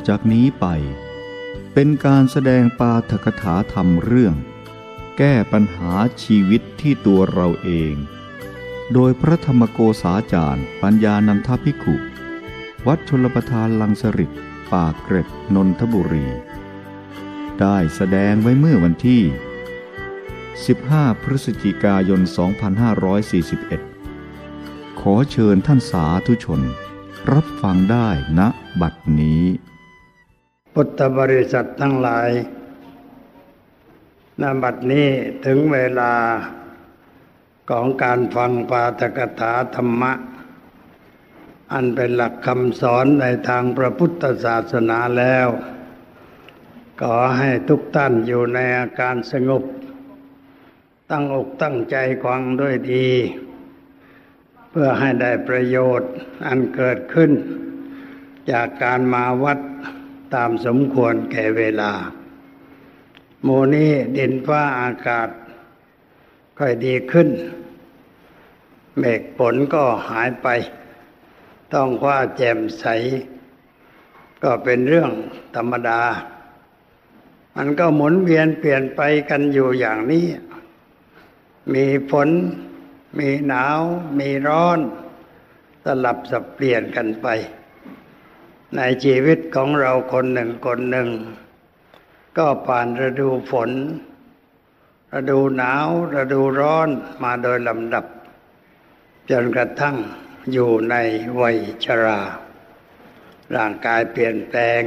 อจากนี้ไป เป็นการแสดงปาฐกถาธรรมเรื่อง แก้ปัญหาชีวิตที่ตัวเราเอง โดยพระธรรมโกษาจารย์ ปัญญานันทภิกขุ วัดชลประทานลังสริตปากเกร็ดนนทบุรี ได้แสดงไว้เมื่อวันที่ 15 พฤศจิกายน 2541 ขอเชิญท่านสาธุชน รับฟังได้ณบัดนี้ พุทธบริษัททั้งหลายณบัดนี้ถึงเวลาของการฟังปาฐกถาธรรมะ อันเป็นหลักคำสอนในทางพระพุทธศาสนาแล้ว ขอให้ทุกท่านอยู่ในอาการสงบ ตั้งอกตั้งใจฟังด้วยดี เพื่อให้ได้ประโยชน์อันเกิดขึ้น จากการมาวัด ตามสมควรแก่เวลา โมนี้ดินฟ้าอากาศ ค่อยดีขึ้น เมฆฝนก็หายไป ต้องว่าแจ่มใส ก็เป็นเรื่องธรรมดา มันก็หมุนเวียนเปลี่ยนไปกันอยู่อย่างนี้ มีฝน มีหนาว มีร้อน สลับสับเปลี่ยนกันไป ในชีวิตของเราคนหนึ่งคนหนึ่ง ก็ผ่านฤดูฝนฤดูหนาวฤดูร้อนมาโดยลำดับ จนกระทั่งอยู่ในวัยชรา ร่างกายเปลี่ยนแปลง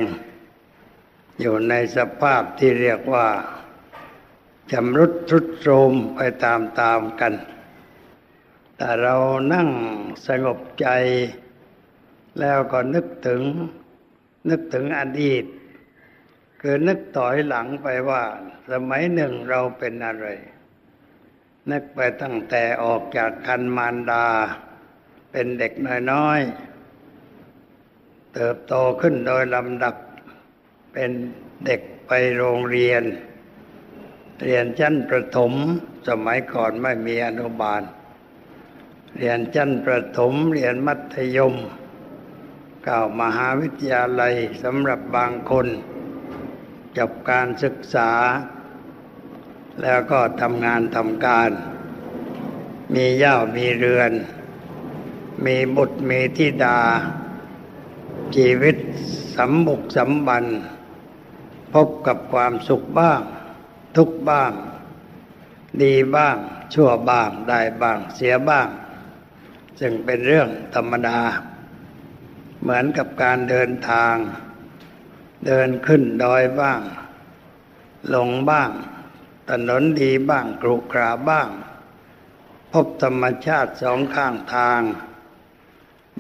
อยู่ในสภาพที่เรียกว่าจำรุดทรุดโทรมไปตามๆกัน แต่เรานั่งสงบใจ แล้วก็นึกถึงนึกถึงอดีต คือนึกต่อยหลังไปว่า สมัยหนึ่งเราเป็นอะไร นึกไปตั้งแต่ออกจากคันมารดา เป็นเด็กน้อยๆ เติบโตขึ้นโดยลำดับ เป็นเด็กไปโรงเรียน เรียนชั้นประถม สมัยก่อนไม่มีอนุบาล เรียนชั้นประถม เรียนมัธยม ก้ามหาวิทยาลัยสำหรับบางคนจบการศึกษา แล้วก็ทำงานทำการ มีย่ามีเรือน มีบุตรมีธิดา ชีวิตสำบุกสำบัน พบกับความสุขบ้าง ทุกบ้าง ดีบ้าง ชั่วบ้าง ได้บ้าง เสียบ้าง ซึ่งเป็นเรื่องธรรมดา เหมือนกับการเดินทาง เดินขึ้นดอยบ้าง ลงบ้าง ถนนดีบ้างกรุกราบ้าง พบธรรมชาติสองข้างทาง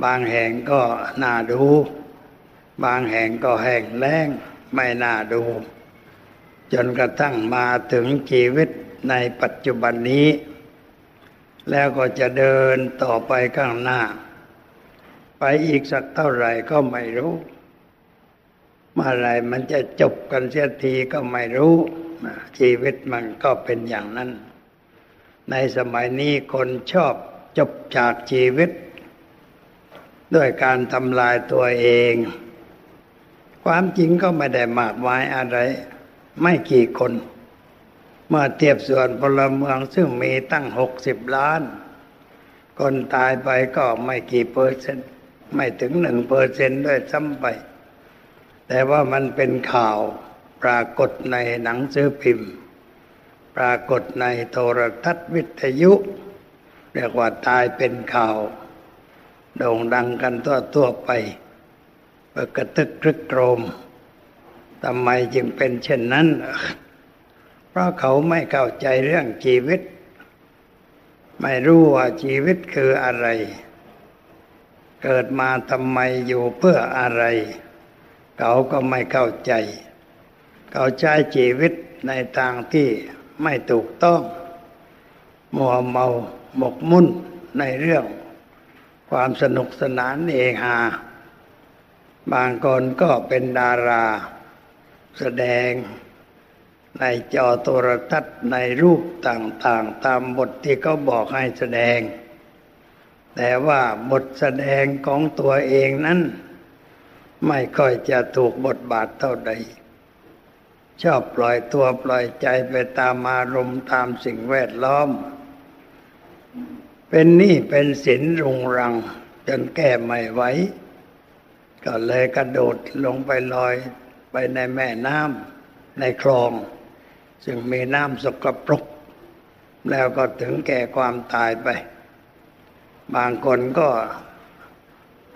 บางแห่งก็น่าดู บางแห่งก็แห้งแล้งไม่น่าดู จนกระทั่งมาถึงชีวิตในปัจจุบันนี้ แล้วก็จะเดินต่อไปข้างหน้า ไปอีกสักเท่าไหร่ก็ไม่รู้เมื่อไรมันจะจบกันเสียทีก็ไม่รู้ชีวิตมันก็เป็นอย่างนั้น ในสมัยนี้คนชอบจบจากชีวิต ด้วยการทำลายตัวเอง ความจริงก็ไม่ได้มากมายอะไร ไม่กี่คน เมื่อเทียบส่วนพลเมืองซึ่งมีตั้งหกสิบล้าน คนตายไปก็ไม่กี่เปอร์เซ็นต์ ไม่ถึงหนึ่งเปอร์เซนต์ด้วยซ้ำไป แต่ว่ามันเป็นข่าวปรากฏในหนังสือพิมพ์ ปรากฏในโทรทัศน์วิทยุ เรียกว่าตายเป็นข่าว โด่งดังกันทั่วทั่วไปปกระตึกครึกโครมทำไมจึงเป็นเช่นนั้น เพราะเขาไม่เข้าใจเรื่องชีวิต ไม่รู้ว่าชีวิตคืออะไร เกิดมาทำไมอยู่เพื่ออะไร เขาก็ไม่เข้าใจ เขาใช้ชีวิตในทางที่ไม่ถูกต้อง มัวเมาหมกมุ่นในเรื่อง ความสนุกสนานเองฮาบางคนก็เป็นดารา แสดงในจอโทรทัศน์ในรูปต่างๆ ตามบทที่เขาบอกให้แสดง แต่ว่าบทแสดงของตัวเองนั้น ไม่ค่อยจะถูกบทบาทเท่าใด ชอบปล่อยตัวปล่อยใจไปตามอารมณ์ตามสิ่งแวดล้อม เป็นนี่เป็นศินรุงรัง จนแก้ไม่ไหวก็เลยกระโดดลงไปลอยไปในแม่น้ำในคลอง ซึ่งมีน้ำสกปรก แล้วก็ถึงแก่ความตายไป บางคนก็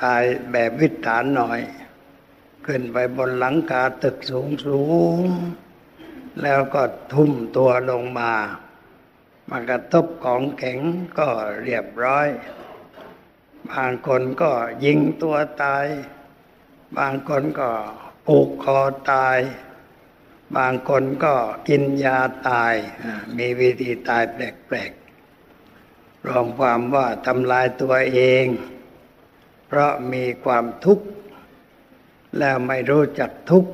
ตายแบบวิถานหน่อย ขึ้นไปบนหลังคาตึกสูงสูง แล้วก็ทุ่มตัวลงมามากระทบของแข็งก็เรียบร้อย บางคนก็ยิงตัวตาย บางคนก็ผูกคอตาย บางคนก็กินยาตาย มีวิธีตายแปลกๆ รองความว่าทำลายตัวเอง เพราะมีความทุกข์ แล้วไม่รู้จักทุกข์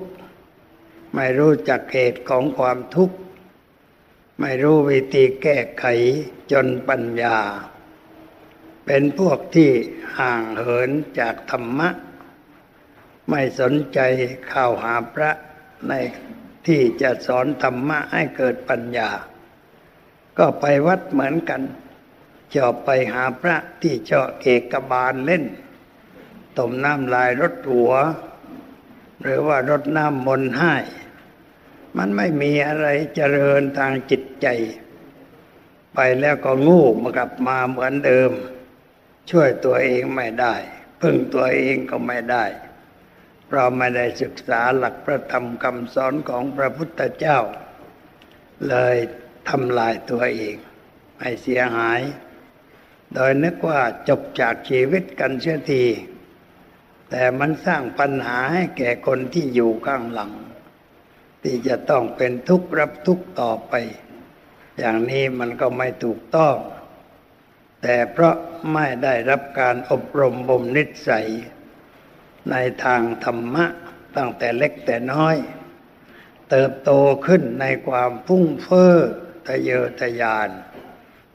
ไม่รู้จักเหตุของความทุกข์ ไม่รู้วิธีแก้ไขจนปัญญา เป็นพวกที่ห่างเหินจากธรรมะ ไม่สนใจเข้าหาพระในที่จะสอนธรรมะให้เกิดปัญญา ก็ไปวัดเหมือนกัน จอบไปหาพระที่เจาะเอกบาลเล่นต้มน้ำลายรถหัว หรือว่ารถน้ำมนต์ให้ มันไม่มีอะไรเจริญทางจิตใจ ไปแล้วก็งูมากลับมาเหมือนเดิม ช่วยตัวเองไม่ได้ พึ่งตัวเองก็ไม่ได้เพราะไม่ได้ศึกษาหลักพระธรรมคำสอนของพระพุทธเจ้า เลยทำลายตัวเองให้เสียหาย โดยนึกว่าจบจากชีวิตกันเสียที แต่มันสร้างปัญหาให้แก่คนที่อยู่ข้างหลัง ที่จะต้องเป็นทุกข์รับทุกข์ต่อไป อย่างนี้มันก็ไม่ถูกต้อง แต่เพราะไม่ได้รับการอบรมบ่มนิสัย ในทางธรรมะตั้งแต่เล็กแต่น้อย เติบโตขึ้นในความพุ่งเฟ้อทะเยอทะยาน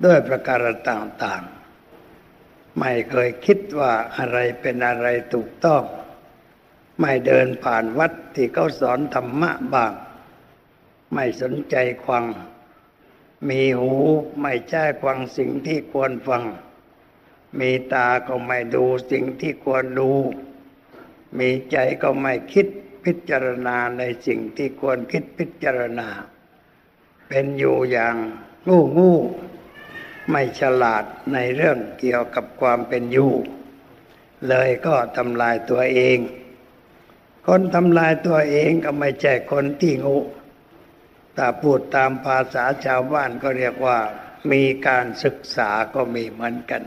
ด้วยประการต่างๆ ไม่เคยคิดว่าอะไรเป็นอะไรถูกต้อง ไม่เดินผ่านวัดที่เขาสอนธรรมะบ้าง ไม่สนใจฟัง มีหูไม่ใช่ฟังสิ่งที่ควรฟัง มีตาก็ไม่ดูสิ่งที่ควรดู มีใจก็ไม่คิดพิจารณาในสิ่งที่ควรคิดพิจารณา เป็นอยู่อย่างงู้งู้ ไม่ฉลาดในเรื่องเกี่ยวกับความเป็นอยู่ เลยก็ทำลายตัวเอง คนทำลายตัวเองก็ไม่ใช่คนที่โง่แต่พูดตามภาษาชาวบ้านก็เรียกว่ามีการศึกษาก็มีเหมือนกัน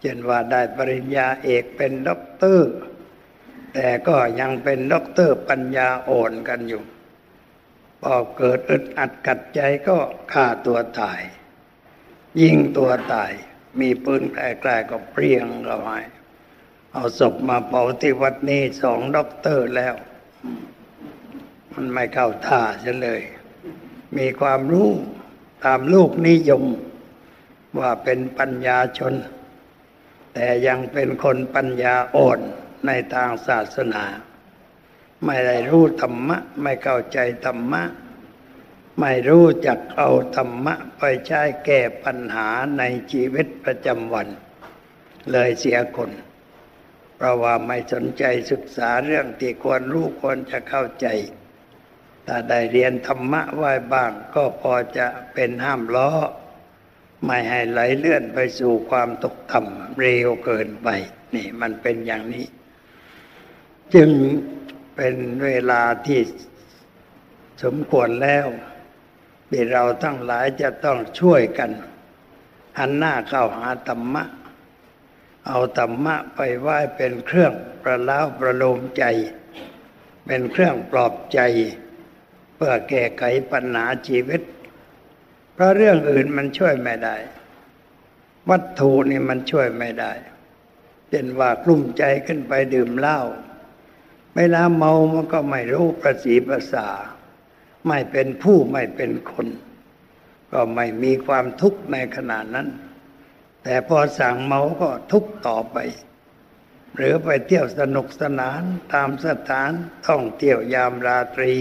เช่นว่าได้ปริญญาเอกเป็นด็อกเตอร์ แต่ก็ยังเป็นด็อกเตอร์ปัญญาอ่อนกันอยู่พอเกิดอึดอัดขัดใจก็ฆ่าตัวตาย ยิงตัวตาย มีปืนใกล้ๆก็เปรี้ยงเราให้เอาศพมาเผาที่วัดนี้สองด็อกเตอร์แล้ว มันไม่เข้าท่าเะเลย มีความรู้ตามลูกนิยมว่าเป็นปัญญาชน แต่ยังเป็นคนปัญญาอ่อนในทางศาสนา ไม่ได้รู้ธรรมะ ไม่เข้าใจธรรมะ ไม่รู้จักเอาธรรมะไปใช้แก้ปัญหาในชีวิตประจำวัน เลยเสียคน เพราะว่าไม่สนใจศึกษาเรื่องที่ควรรู้ควรจะเข้าใจ ถ้าได้เรียนธรรมะไว้บ้างก็พอจะเป็นห้ามล้อ ไม่ให้ไหลเลื่อนไปสู่ความตกต่ำเร็วเกินไป นี่มันเป็นอย่างนี้ จึงเป็นเวลาที่สมควรแล้ว ที่เราทั้งหลายจะต้องช่วยกันหันหน้าเข้าหาธรรมะ เอาธรรมะไปไหว้เป็นเครื่องประล้าประโลมใจ เป็นเครื่องปลอบใจ เพื่อแก้ไขปัญหาชีวิต เพราะเรื่องอื่นมันช่วยไม่ได้ วัตถุนี่มันช่วยไม่ได้เช่นว่ากลุ่มใจขึ้นไปดื่มเหล้าเวลาเมามันก็ไม่รู้ประสีประสา ไม่เป็นผู้ไม่เป็นคน ก็ไม่มีความทุกข์ในขณะนั้น แต่พอสั่งเมาก็ทุกข์ต่อไป หรือไปเที่ยวสนุกสนานตามสถานท่องเที่ยวยามราตรี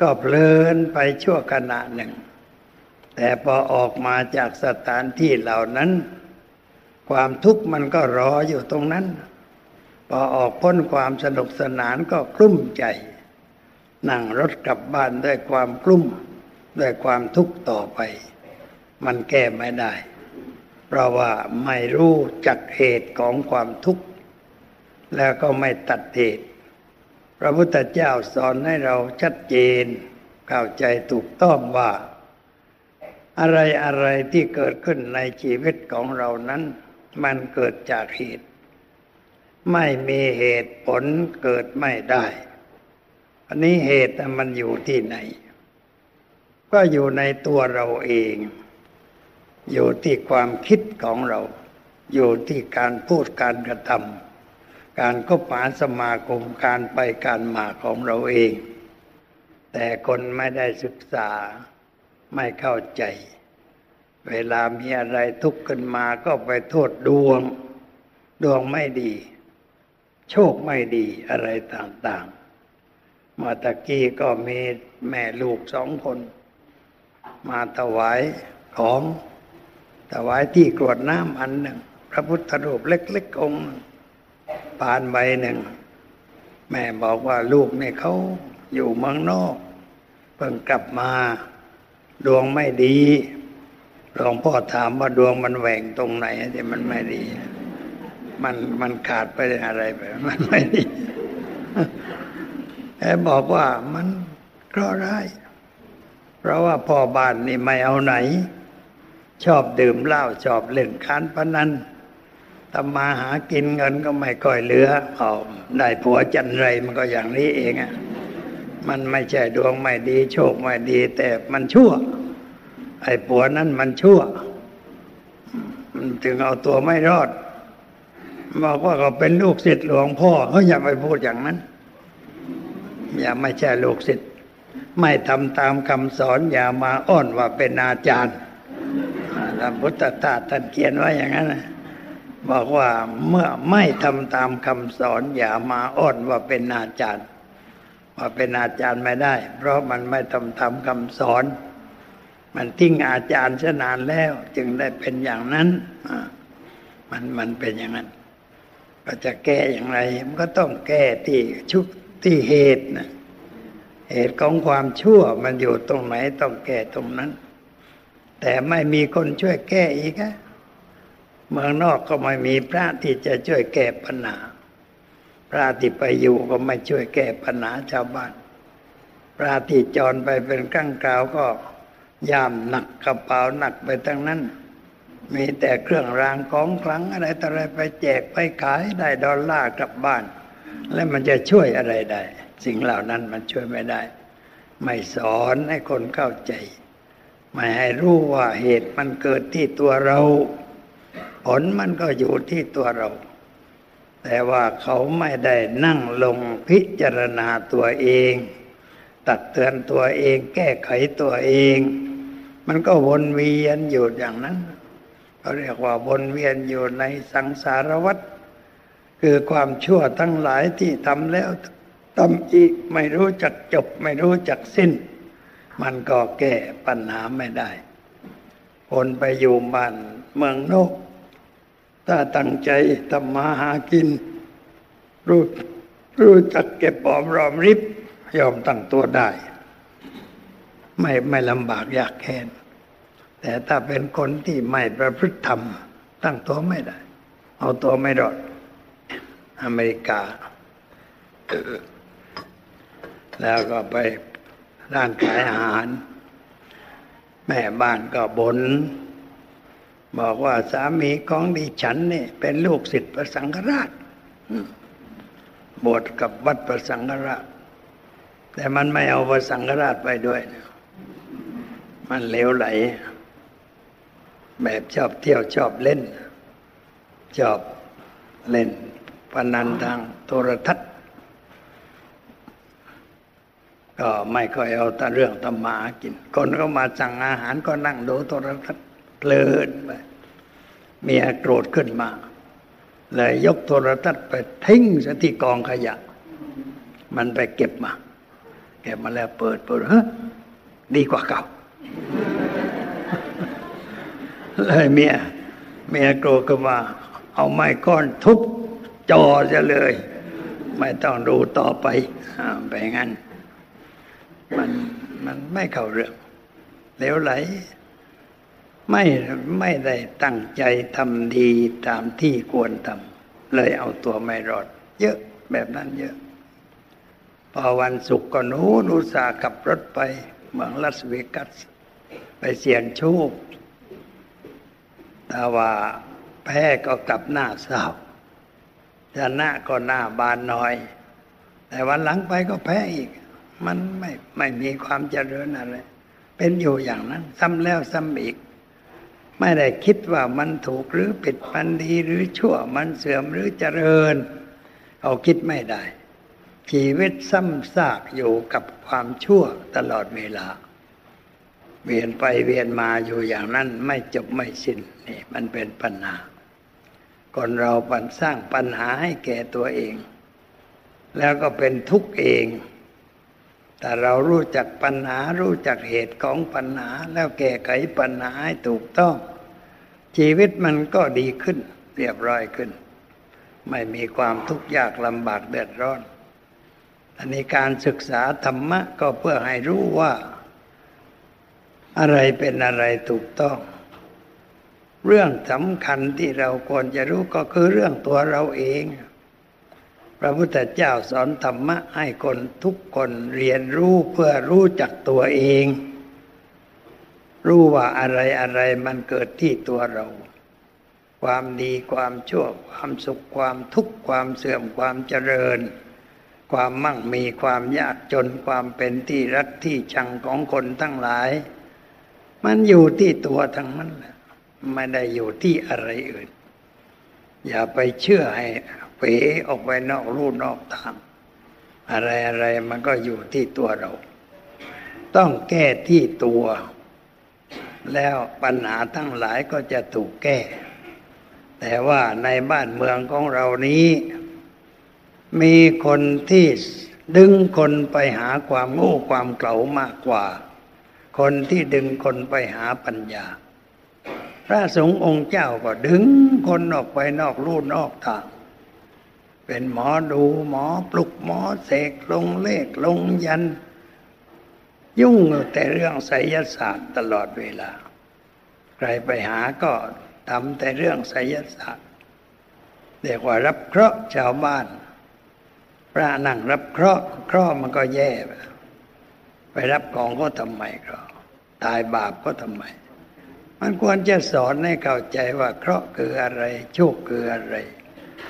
ก็เพลินไปชั่วขณะหนึ่ง แต่พอออกมาจากสถานที่เหล่านั้น ความทุกข์มันก็รออยู่ตรงนั้น พอออกพ้นความสนุกสนานก็กลุ้มใจ นั่งรถกลับบ้านด้วยความกลุ้มด้วยความทุกข์ต่อไป มันแก้ไม่ได้ เพราะว่าไม่รู้จักเหตุของความทุกข์ แล้วก็ไม่ตัดเหตุ พระพุทธเจ้าสอนให้เราชัดเจนเข้าใจถูกต้องว่า อะไรอะไรที่เกิดขึ้นในชีวิตของเรานั้น มันเกิดจากเหตุ ไม่มีเหตุผลเกิดไม่ได้ อันนี้เหตุมันอยู่ที่ไหน ก็อยู่ในตัวเราเอง อยู่ที่ความคิดของเรา อยู่ที่การพูดการกระทำการก็ปาสมาคมการไปการมาของเราเอง แต่คนไม่ได้ศึกษาไม่เข้าใจ เวลามีอะไรทุกข์ขึ้นมาก็ไปโทษดวง ดวงไม่ดี โชคไม่ดีอะไรต่างๆ มาตะกี้ก็มีแม่ลูกสองคน มาถวายของถวายที่กรวดน้ำอันหนึ่ง พระพุทธรูปเล็กๆองค์ปานใบหนึ่ง แม่บอกว่าลูกเนี่ยเขาอยู่เมืองนอกเพิ่งกลับมาดวงไม่ดีหลวงพ่อถามว่าดวงมันแหว่งตรงไหนที่มันไม่ดี มันมันขาดไปอะไรไป มันไม่ดี แอบบอกว่ามันเคราะห์ร้าย เพราะว่าพ่อบ้านนี่ไม่เอาไหน ชอบดื่มเหล้าชอบเล่นการพนันทำมาหากินเงินก็ไม่ค่อยเหลือเอาได้ผัวจันไรมันก็อย่างนี้เองอะมันไม่ใช่ดวงไม่ดี โชคไม่ดี แต่มันชั่ว ไอ้ผัวนั้นมันชั่ว มันถึงเอาตัวไม่รอดบอกว่าเขาเป็นลูกศิษย์หลวงพ่อเขาอย่าไปพูดอย่างนั้น อย่าไม่ใช่ลูกศิษย์ไม่ทำตามคำสอนอย่ามาอ้อนว่าเป็นอาจารย์พระพุทธทาสท่านเขียนไว้อย่างนั้นบอกว่าเมื่อไม่ทำตามคำสอนอย่ามาอ้อนว่าเป็นอาจารย์ ว่าเป็นอาจารย์ไม่ได้ เพราะมันไม่ทำตามคำสอน มันทิ้งอาจารย์ชนานแล้ว จึงได้เป็นอย่างนั้นมันมันเป็นอย่างนั้น ก็จะแก้อย่างไร มันก็ต้องแก้ที่ชุก ที่เหตุนะเหตุของความชั่วมันอยู่ตรงไหนต้องแก้ตรงนั้น แต่ไม่มีคนช่วยแก้อีกอะเมืองนอกก็ไม่มีพระที่จะช่วยแก้ปัญหา พระที่ไปอยู่ก็ไม่ช่วยแก้ปัญหาชาวบ้าน พระที่จรไปเป็นกลางกล่าวก็ยามหนักกระเป๋าหนักไปทั้งนั้น มีแต่เครื่องรางของคลังอะไรต่ออะไรไปแจกไปขายได้ดอลลาร์กลับบ้าน แล้วมันจะช่วยอะไรได้ สิ่งเหล่านั้นมันช่วยไม่ได้ ไม่สอนให้คนเข้าใจ ไม่ให้รู้ว่าเหตุมันเกิดที่ตัวเรา ผลมันก็อยู่ที่ตัวเรา แต่ว่าเขาไม่ได้นั่งลงพิจารณาตัวเอง ตัดเตือนตัวเอง แก้ไขตัวเอง มันก็วนเวียนอยู่อย่างนั้นเขาเรียกว่าวนเวียนอยู่ในสังสารวัฏ คือความชั่วทั้งหลายที่ทำแล้วทำอีกไม่รู้จักจบ ไม่รู้จักสิ้น มันก็แก้ปัญหาไม่ได้คนไปอยู่บ้านเมืองนกถ้าตั้งใจทำมาหากิน รู้รู้จักเก็บปอมรอมริบยอมตั้งตัวได้ ไม่ไม่ลำบากยากแค้นแต่ถ้าเป็นคนที่ไม่ประพฤติธรรม ตั้งตัวไม่ได้ เอาตัวไม่รอด อเมริกา แล้วก็ไปร้านขายอาหาร แม่บ้านก็บน บอกว่าสามีของดิฉันนี่เป็นลูกศิษย์พระสังฆราชบวชกับวัดพระสังฆราช แต่มันไม่เอาพระสังฆราชไปด้วย มันเลวไหล แบบชอบเที่ยวชอบเล่น ชอบเล่น พนันทางโทรทัศน์ ก็ไม่ค่อยเอาแต่เรื่องตมากิน คนก็มาสั่งอาหารก็นั่งดูโทรทัศน์เพลินไปเมียโกรธขึ้นมา เลยยกโทรทัศน์ไปทิ้งสที่กองขยะ มันไปเก็บมา เก็บมาแล้วเปิดเปิดฮะดีกว่าเก่าเลยเมียเมียโกรธก็มาเอาไม้ก้อนทุบ จอจะเลย ไม่ต้องดูต่อไปไปงั้น มันมันไม่เข้าเรื่องเหลวไหล ไม่ไม่ได้ตั้งใจทำดีตามที่ควรทำเลยเอาตัวไม่รอด เยอะแบบนั้นเยอะ พอวันศุกร์ก็หนูนูสาขับรถไปเมืองลาสเวกัส ไปเสี่ยงโชคแต่ว่าแพ้ก็กลับหน้าเศร้า ชนะก็หน้าบานน้อย แต่วันหลังไปก็แพ้อีก มันไม่ไม่มีความเจริญอะไร เป็นอยู่อย่างนั้น ซ้ำแล้วซ้ำอีก ไม่ได้คิดว่ามันถูกหรือผิดมันดีหรือชั่วมันเสื่อมหรือเจริญเขาคิดไม่ได้ ชีวิตซ้ำซากอยู่กับความชั่วตลอดเวลา เวียนไปเวียนมาอยู่อย่างนั้นไม่จบไม่สิ้นนี่มันเป็นปัญหา คนเราปันสร้างปัญหาให้แก่ตัวเอง แล้วก็เป็นทุกข์เอง แต่เรารู้จักปัญหารู้จักเหตุของปัญหาแล้วแก้ไขปัญหาให้ถูกต้อง ชีวิตมันก็ดีขึ้น เรียบร้อยขึ้น ไม่มีความทุกข์ยากลำบากเดือดร้อน อันนี้การศึกษาธรรมะก็เพื่อให้รู้ว่า อะไรเป็นอะไรถูกต้อง เรื่องสำคัญที่เราควรจะรู้ก็คือเรื่องตัวเราเอง พระพุทธเจ้าสอนธรรมะให้คนทุกคนเรียนรู้เพื่อรู้จักตัวเอง รู้ว่าอะไรอะไรมันเกิดที่ตัวเรา ความดีความชั่ว ความสุขความทุกข์ความเสื่อมความเจริญ ความมั่งมีความยากจนความเป็นที่รักที่ชังของคนทั้งหลาย มันอยู่ที่ตัวทั้งนั้นแหละ ไม่ได้อยู่ที่อะไรอื่น อย่าไปเชื่อให้เป๋ออกไปนอกรูนอกทาง อะไรอะไรมันก็อยู่ที่ตัวเรา ต้องแก้ที่ตัว แล้วปัญหาทั้งหลายก็จะถูกแก้ แต่ว่าในบ้านเมืองของเรานี้ มีคนที่ดึงคนไปหาความโง่ความเกลามากกว่า คนที่ดึงคนไปหาปัญญา พระสงฆ์องค์เจ้าก็ดึงคนออกไปนอกลู่นอกทาง เป็นหมอดูหมอปลุกหมอเสกลงเลขลงยัน ยุ่งแต่เรื่องไสยศาสตร์ตลอดเวลา ใครไปหาก็ทำแต่เรื่องไสยศาสตร์เรียกว่ารับเคราะห์ชาวบ้าน พระนั่งรับเคราะห์เคราะห์มันก็แย่ ไปรับของก็ทำไมก็ตายบาปก็ทำไม มันควรจะสอนให้เข้าใจว่าเคราะห์คืออะไร โชคคืออะไร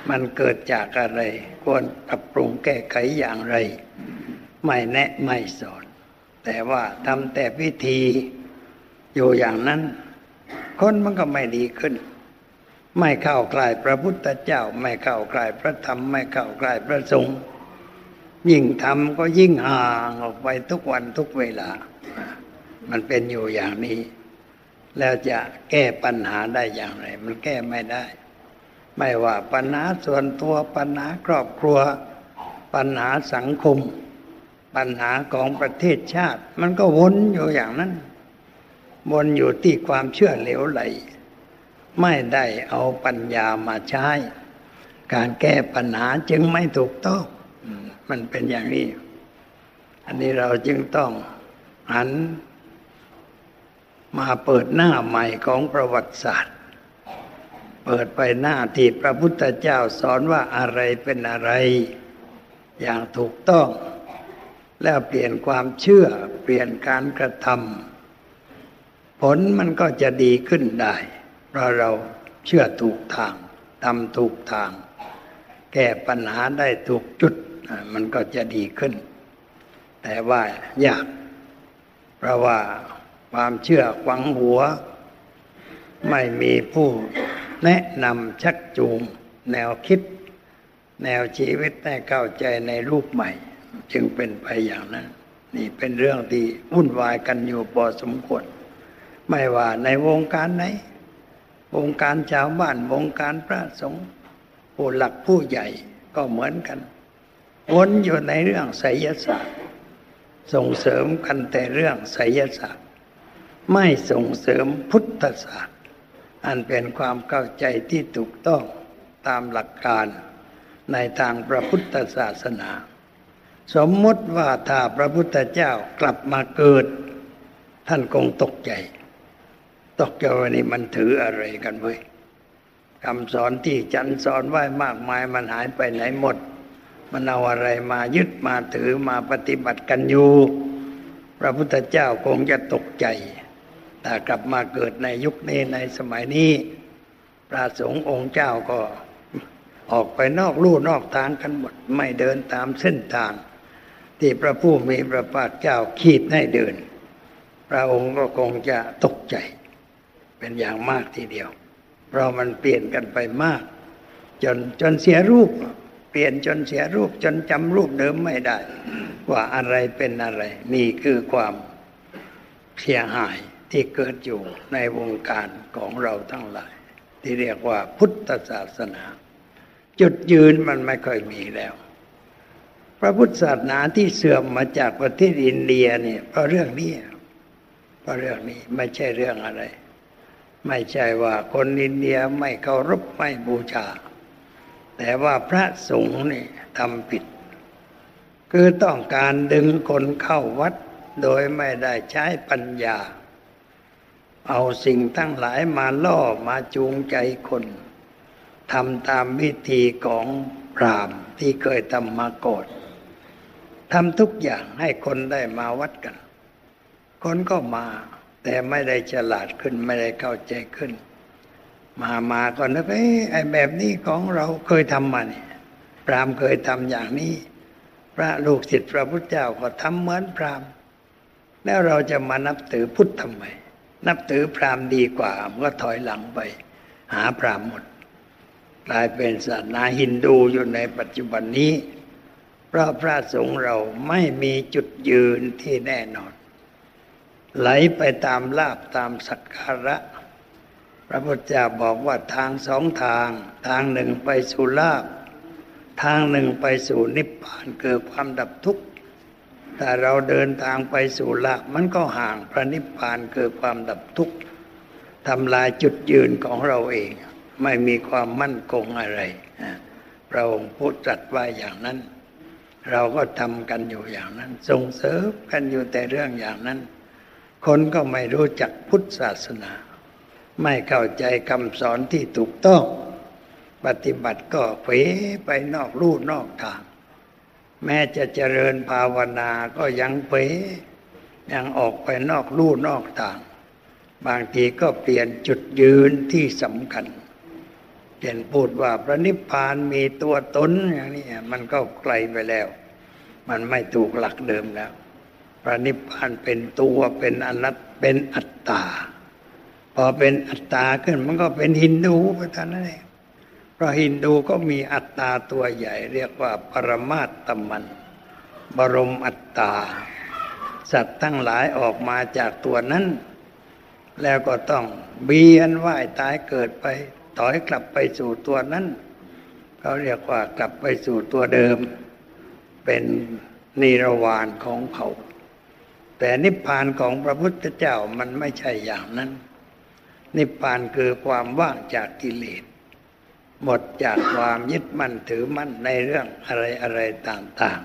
มันเกิดจากอะไร ควรปรับปรุงแก้ไขอย่างไร ไม่แนะไม่สอน แต่ว่าทำแต่พิธีอยู่อย่างนั้น คนมันก็ไม่ดีขึ้น ไม่เข้าใกล้พระพุทธเจ้า ไม่เข้าใกล้พระธรรม ไม่เข้าใกล้พระสงฆ์ยิ่งทำก็ยิ่งห่างออกไปทุกวันทุกเวลา มันเป็นอยู่อย่างนี้ แล้วจะแก้ปัญหาได้อย่างไร มันแก้ไม่ได้ ไม่ว่าปัญหาส่วนตัวปัญหาครอบครัว ปัญหาสังคม ปัญหาของประเทศชาติ มันก็วนอยู่อย่างนั้น วนอยู่ที่ความเชื่อเหลวไหล ไม่ได้เอาปัญญามาใช้ การแก้ปัญหาจึงไม่ถูกต้องมันเป็นอย่างนี้ อันนี้เราจึงต้องหัน มาเปิดหน้าใหม่ของประวัติศาสตร์ เปิดไปหน้าที่พระพุทธเจ้าสอนว่าอะไรเป็นอะไร อย่างถูกต้อง แล้วเปลี่ยนความเชื่อเปลี่ยนการกระทำผลมันก็จะดีขึ้นได้ เพราะเราเชื่อถูกทางทำถูกทาง แก้ปัญหาได้ถูกจุดมันก็จะดีขึ้น แต่ว่ายาก เพราะว่า ความเชื่อขวังหัว ไม่มีผู้แนะนำชักจูง แนวคิด แนวชีวิตให้เข้าใจในรูปใหม่ จึงเป็นไปอย่างนั้น นี่เป็นเรื่องที่วุ่นวายกันอยู่พอสมควรไม่ว่าในวงการไหน วงการชาวบ้านวงการพระสงฆ์ผู้หลักผู้ใหญ่ก็เหมือนกัน วนอยู่ในเรื่องไสยศาสตร์ ส่งเสริมกันแต่เรื่องไสยศาสตร์ ไม่ส่งเสริมพุทธศาสตร์ อันเป็นความเข้าใจที่ถูกต้องตามหลักการในทางพระพุทธศาสนา สมมติว่าถ้าพระพุทธเจ้ากลับมาเกิด ท่านคงตกใจ ตกใจว่านี่มันถืออะไรกันเว้ยคำสอนที่จันสอนไว้มากมายมันหายไปไหนหมด มันเอาอะไรมายึดมาถือมาปฏิบัติกันอยู่ พระพุทธเจ้าคงจะตกใจ ถ้ากลับมาเกิดในยุคนี้ในสมัยนี้พระสงฆ์องค์เจ้าก็ออกไปนอกลู่นอกทางกันหมดไม่เดินตามเส้นทาง ที่พระผู้มีพระภาคเจ้าขีดให้เดิน พระองค์ก็คงจะตกใจ เป็นอย่างมากทีเดียว เพราะมันเปลี่ยนกันไปมาก จนจนเสียรูป เปลี่ยนจนเสียรูปจนจำรูปเดิมไม่ได้ ว่าอะไรเป็นอะไร นี่คือความเสียหาย ที่เกิดอยู่ในวงการของเราทั้งหลาย ที่เรียกว่าพุทธศาสนา จุดยืนมันไม่ค่อยมีแล้ว พระพุทธศาสนาที่เสื่อมมาจากประเทศอินเดียเนี่ยเพราะเรื่องนี้เพราะเรื่องนี้ไม่ใช่เรื่องอะไร ไม่ใช่ว่าคนอินเดียไม่เคารพไม่บูชา แต่ว่าพระสงฆ์นี่ทำผิด คือต้องการดึงคนเข้าวัดโดยไม่ได้ใช้ปัญญา เอาสิ่งทั้งหลายมาล่อมาจูงใจคนทำตามวิธีของพรามที่เคยทำมาก่อนทำทุกอย่างให้คนได้มาวัดกัน คนก็มา แต่ไม่ได้ฉลาดขึ้นไม่ได้เข้าใจขึ้น มามาก็นึกไอ้แบบนี้ของเราเคยทำมาเนี่ยพรามเคยทำอย่างนี้ พระลูกศิษย์พระพุทธเจ้าก็ทำเหมือนพรามแล้วเราจะมานับถือพุทธทำไม นับถือพรามดีกว่าเมื่อถอยหลังไป หาพรามหมดกลายเป็นศาสนาฮินดูอยู่ในปัจจุบันนี้ เพราะพระสงฆ์เราไม่มีจุดยืนที่แน่นอน ไหลไปตามลาบตามสักการะ พระพุทธเจ้าบอกว่าทางสองทาง ทางหนึ่งไปสู่ลาบ ทางหนึ่งไปสู่นิพพานเกิดความดับทุกข์ แต่เราเดินทางไปสู่ลาบมันก็ห่างพระนิพพานเกิดความดับทุกข์ทำลายจุดยืนของเราเอง ไม่มีความมั่นคงอะไรพระองค์พูดตรัสว่าอย่างนั้น เราก็ทำกันอยู่อย่างนั้น ส่งเสริมกันอยู่แต่เรื่องอย่างนั้น คนก็ไม่รู้จักพุทธศาสนา ไม่เข้าใจคำสอนที่ถูกต้อง ปฏิบัติก็เผยไปนอกรูนอกทาง แม้จะเจริญภาวนาก็ยังเผยยังออกไปนอกรูนอกทาง บางทีก็เปลี่ยนจุดยืนที่สำคัญเช่นพูดว่าพระนิพพานมีตัวตนอย่างนี้มันก็ไกลไปแล้ว มันไม่ถูกหลักเดิมแล้ว พระนิพพานเป็นตัวเป็นอนัตเป็นอัตตา พอเป็นอัตตาขึ้นมันก็เป็นฮินดูไปท่านนั่นเอง ราะฮินดูก็มีอัตตาตัวใหญ่ เรียกว่าปรมาตตมัน บรมอัตตา สัตว์ทั้งหลายออกมาจากตัวนั้น แล้วก็ต้องเบียนว่ายตายเกิดไปถอยกลับไปสู่ตัวนั้นเขาเรียกว่ากลับไปสู่ตัวเดิม เป็นนิรวานของเขาแต่นิพพานของพระพุทธเจ้ามันไม่ใช่อย่างนั้น นิพพานคือความว่างจากกิเลส หมดจากความยึดมั่นถือมั่นในเรื่องอะไรอะไรต่าง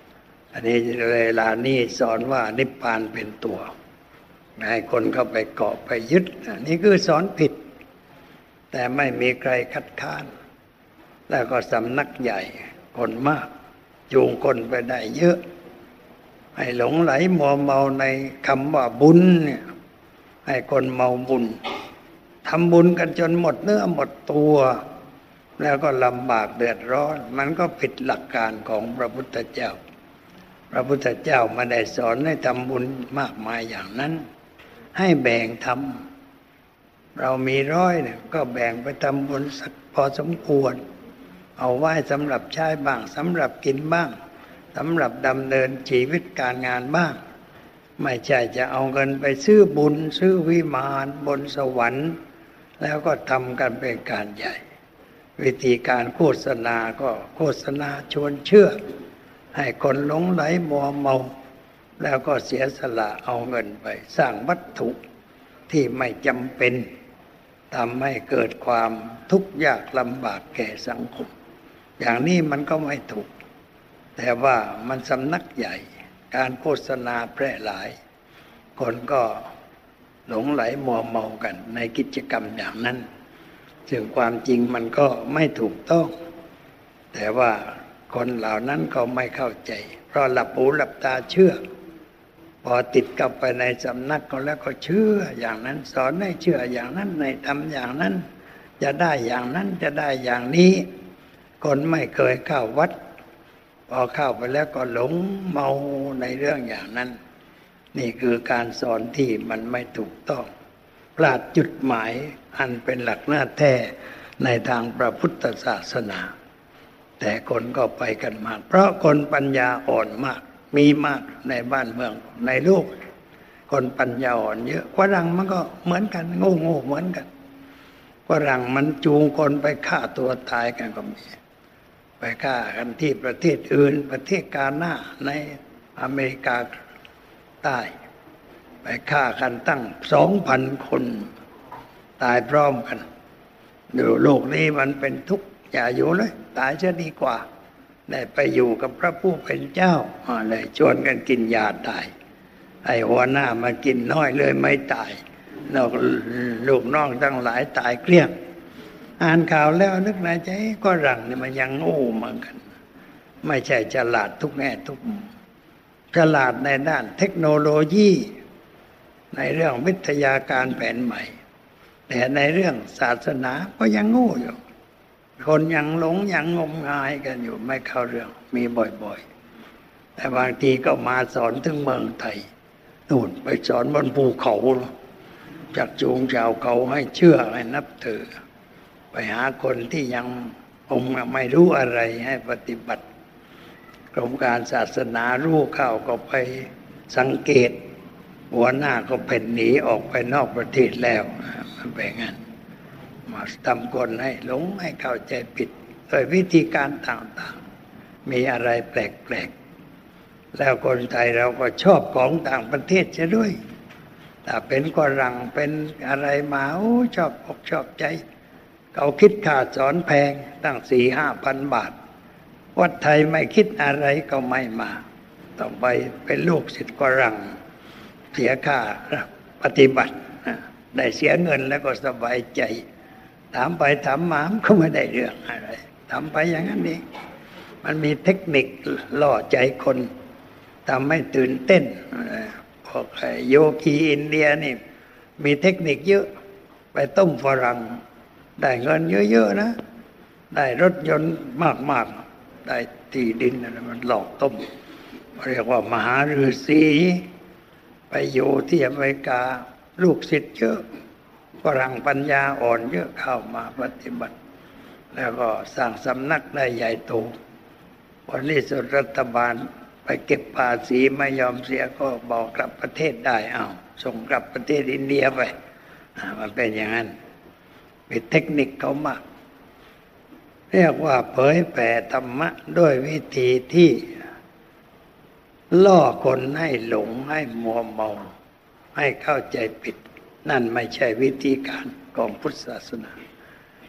ๆ อันนี้เวลานี้สอนว่านิพพานเป็นตัวให้คนเข้าไปเกาะไปยึดอันนี้คือสอนผิด แต่ไม่มีใครคัดค้าน แล้วก็สำนักใหญ่คนมาก จูงคนไปได้เยอะ ให้หลงไหลมัวเมาในคำว่าบุญเนี่ยให้คนเมาบุญทำบุญกันจนหมดเนื้อหมดตัว แล้วก็ลำบากเดือดร้อน มันก็ผิดหลักการของพระพุทธเจ้า พระพุทธเจ้ามาได้สอนให้ทำบุญมากมายอย่างนั้น ให้แบ่งทำเรามีร้อยเนี่ยก็แบ่งไปทำบุญสักพอสมควร เอาไว้สำหรับใช้บ้างสำหรับกินบ้างสำหรับดำเนินชีวิตการงานบ้าง ไม่ใช่จะเอาเงินไปซื้อบุญ ซื้อวิมานบนสวรรค์ แล้วก็ทำกันเป็นการใหญ่ วิธีการโฆษณาก็โฆษณาชวนเชื่อ ให้คนหลงไหลมัวเมา แล้วก็เสียสละเอาเงินไป สร้างวัตถุที่ไม่จำเป็นทำให้เกิดความทุกข์ยากลำบากแก่สังคม อย่างนี้มันก็ไม่ถูก แต่ว่ามันสำนักใหญ่ การโฆษณาแพร่หลาย คนก็หลงไหลมัวเมากันในกิจกรรมอย่างนั้น ซึ่งความจริงมันก็ไม่ถูกต้อง แต่ว่าคนเหล่านั้นก็ไม่เข้าใจ เพราะหลับหูหลับตาเชื่อ พอติดกับไปในสำนักก็แล้วก็เชื่ออย่างนั้น สอนให้เชื่ออย่างนั้นในทำอย่างนั้น จะได้อย่างนั้นจะได้อย่างนี้ คนไม่เคยเข้าวัด พอเข้าไปแล้วก็หลงเมาในเรื่องอย่างนั้น นี่คือการสอนที่มันไม่ถูกต้อง พลาดจุดหมายอันเป็นหลักหน้าแท้ในทางพระพุทธศาสนา แต่คนก็ไปกันมาก เพราะคนปัญญาอ่อนมาก มีมากในบ้านเมืองในโลกคนปัญญาอ่อนเยอะฝรั่งมันก็เหมือนกันโง่โง่เหมือนกันฝรั่งมันจูงคนไปฆ่าตัวตายกันก็มีไปฆ่ากันที่ประเทศอื่นประเทศกาหน้าในอเมริกาใต้ ไปฆ่ากันตั้งสองพันคน ตายพร้อมกันดูโลกนี้มันเป็นทุกข์อย่าอยู่เลย ตายจะดีกว่า ได้ไปอยู่กับพระผู้เป็นเจ้าเลยชวนกันกินยาตาย ไอ้หัวหน้ามากินน้อยเลยไม่ตายนอกลูกน้องทั้งหลายตายเกลี้ยง อ่านข่าวแล้วนึกในใจก็รังนี่มันยังโง่เหมือนกัน ไม่ใช่ฉลาดทุกแง่ทุกฉลาดในด้านเทคโนโลยี ในเรื่องวิทยาการแผนใหม่ แต่ในเรื่องศาสนาก็ยังโง่อยู่ คนยังหลงยังงมงายกันอยู่ไม่เข้าเรื่องมีบ่อยๆ แต่บางทีก็มาสอนถึงเมืองไทยนู่นไปสอนบนภูเขาจากจูงชาวเขาให้เชื่อให้นับถือ ไปหาคนที่ยังองค์ไม่รู้อะไรให้ปฏิบัติกรมการศาสนารู้เข้าก็ไปสังเกต หัวหน้าก็เป็นหนีออกไปนอกประเทศแล้วมันเป็นงั้นมาทำคนให้หลงให้เข้าใจผิดโดยวิธีการต่างๆ มีอะไรแปลกๆ แล้วคนไทยเราก็ชอบของต่างประเทศจะด้วยถ้าเป็นกรังเป็นอะไรมาโอ้ชอบอกชอบใจ เขาคิดค่าสอนแพงตั้งสี่ห้าพันบาท วัดไทยไม่คิดอะไรก็ไม่มา ต้องไปเป็นลูกศิษย์กรัง เสียค่าปฏิบัติได้เสียเงินแล้วก็สบายใจ ถามไปถามมาก็ไม่ได้เรื่องอะไรทำไปอย่างนั้นเองมันมีเทคนิคล่อใจคนทำให้ตื่นเต้นพวกโยคีอินเดียนี่ มีเทคนิคเยอะ ไปต้มฝรั่ง ได้เงินเยอะๆนะ ได้รถยนต์มากๆ ได้ที่ดินอะไรมันหลอกต้ม เรียกว่ามหาฤาษี ไปอยู่ที่อเมริกาลูกศิษย์เยอะฝรั่งปัญญาอ่อนเยอะเข้ามาปฏิบัติ แล้วก็สร้างสำนักได้ใหญ่โตวันนี้สุดรัฐบาลไปเก็บภาษีไม่ยอมเสียก็บอกกลับประเทศได้เอาส่งกลับประเทศอินเดียไปมันเป็นอย่างนั้นเป็นเทคนิคเขามาก เรียกว่าเผยแผ่ธรรมะด้วยวิธีที่ ล่อคนให้หลงให้มัวเมา ให้เข้าใจผิด นั่นไม่ใช่วิธีการของพุทธศาสนา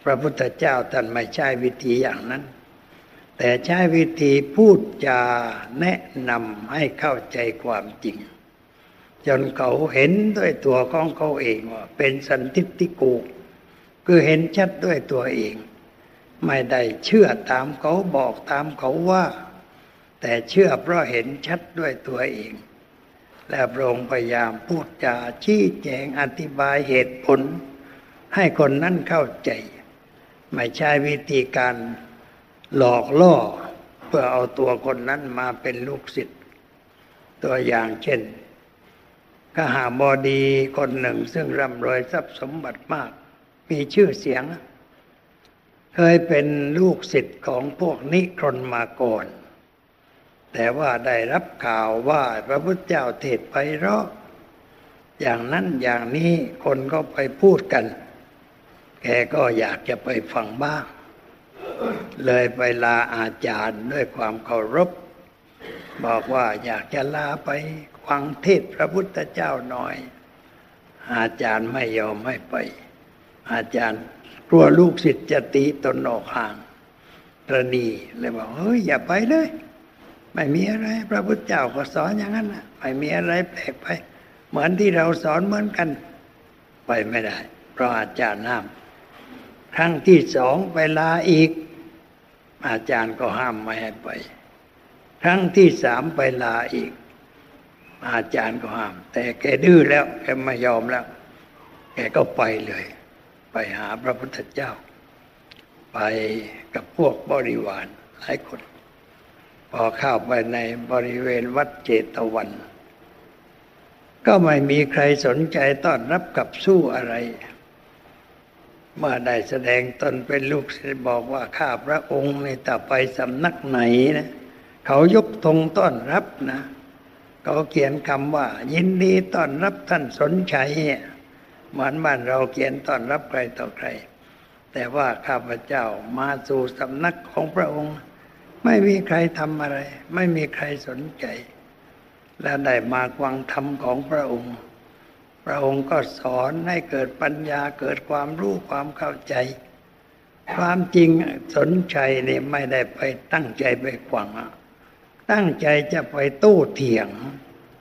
พระพุทธเจ้าท่านไม่ใช่วิธีอย่างนั้น แต่ใช้วิธีพูดจาแนะนำให้เข้าใจความจริง จนเขาเห็นด้วยตัวของเขาเองว่าเป็นสันติติกูคือเห็นชัดด้วยตัวเอง ไม่ได้เชื่อตามเขาบอกตามเขาว่า แต่เชื่อเพราะเห็นชัดด้วยตัวเอง และพระองค์พยายามพูดจาชี้แจงอธิบายเหตุผล ให้คนนั้นเข้าใจ ไม่ใช่วิธีการหลอกล่อเพื่อเอาตัวคนนั้นมาเป็นลูกศิษย์ตัวอย่างเช่นกหาบอดีคนหนึ่งซึ่งร่ำรวยทรัพย์สมบัติมาก มีชื่อเสียง เคยเป็นลูกศิษย์ของพวกนิครนมาก่อน แต่ว่าได้รับข่าวว่าพระพุทธเจ้าเทศไปเราะอย่างนั้นอย่างนี้คนก็ไปพูดกัน แกก็อยากจะไปฟังบ้าง เลยไปลาอาจารย์ด้วยความเคารพ บอกว่าอยากจะลาไปฟังเทศพระพุทธเจ้าหน่อย อาจารย์ไม่ยอมไม่ไป อาจารย์กลัวลูกศิษย์จะตีตนออกห่างระนีเลยบอกเฮ้ยอย่าไปเลย ไม่มีอะไร พระพุทธเจ้าก็สอนอย่างนั้นนะไม่มีอะไรแปลกไป เหมือนที่เราสอนเหมือนกัน ไปไม่ได้ เพราะอาจารย์ห้าม ครั้งที่สองไปลาอีก อาจารย์ก็ห้ามไม่ให้ไป ครั้งที่สามไปลาอีก อาจารย์ก็ห้าม แต่แกดื้อแล้วแกไม่ยอมแล้ว แกก็ไปเลย ไปหาพระพุทธเจ้า ไปกับพวกบริวารหลายคน พอเข้าไปในบริเวณวัดเจตวัน ก็ไม่มีใครสนใจต้อนรับกับสู้อะไร เมื่อได้แสดงตนเป็นลูกศิษย์บอกว่าข้าพระองค์ในต่อไปสำนักไหนนะเขายกธงต้อนรับนะเขาเขียนคำว่า ยินดีต้อนรับท่านสนชัยเหมือนบ้านเราเขียนต้อนรับใครต่อใคร แต่ว่าข้าพเจ้ามาสู่สำนักของพระองค์ ไม่มีใครทำอะไร ไม่มีใครสนใจ และได้มาฟังธรรมของพระองค์ พระองค์ก็สอนให้เกิดปัญญาเกิดความรู้ความเข้าใจ ความจริงสนใจเนี่ยไม่ได้ไปตั้งใจไปขวางตั้งใจจะไปโต้เถียง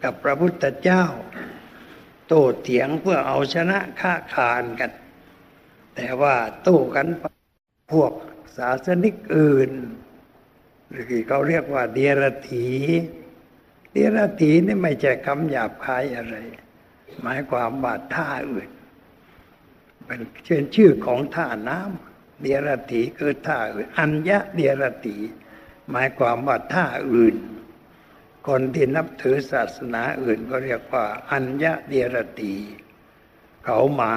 กับพระพุทธเจ้า โต้เถียงเพื่อเอาชนะค้าขานกัน แต่ว่าโต้กันพวกศาสนิกอื่น หรือเขาเรียกว่าเดียรถีเดียรถีนี่ไม่ใช่คำหยาบคายอะไร หมายความว่าท่าอื่นเป็นเช่นชื่อของท่าน้ำเดียรติคือท่าอื่น อัญญะเดียรติหมายความว่าท่าอื่น คนที่นับถือศาสนาอื่นก็เรียกว่า อัญญะเดียรติเขามา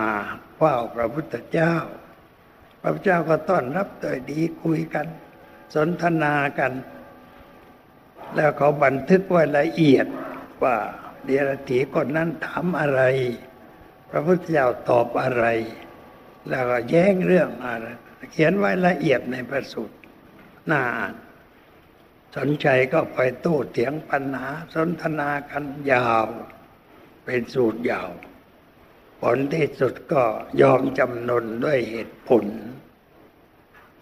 เฝ้าพระพุทธเจ้า พระพุทธเจ้าก็ต้อนรับโดยดีคุยกัน สนทนากัน แล้วเขาบันทึกไว้ละเอียดว่าเดียรถีคนนั้นถามอะไร พระพุทธเจ้าตอบอะไร แล้วก็แย้งเรื่องอะไร เขียนไว้ละเอียดในพระสูตรน่าอ่านสนใจก็ไปโต้เถียงปัญหาสนทนากันยาว เป็นสูตรยาว ผลที่สุดก็ยอมจำนนด้วยเหตุผล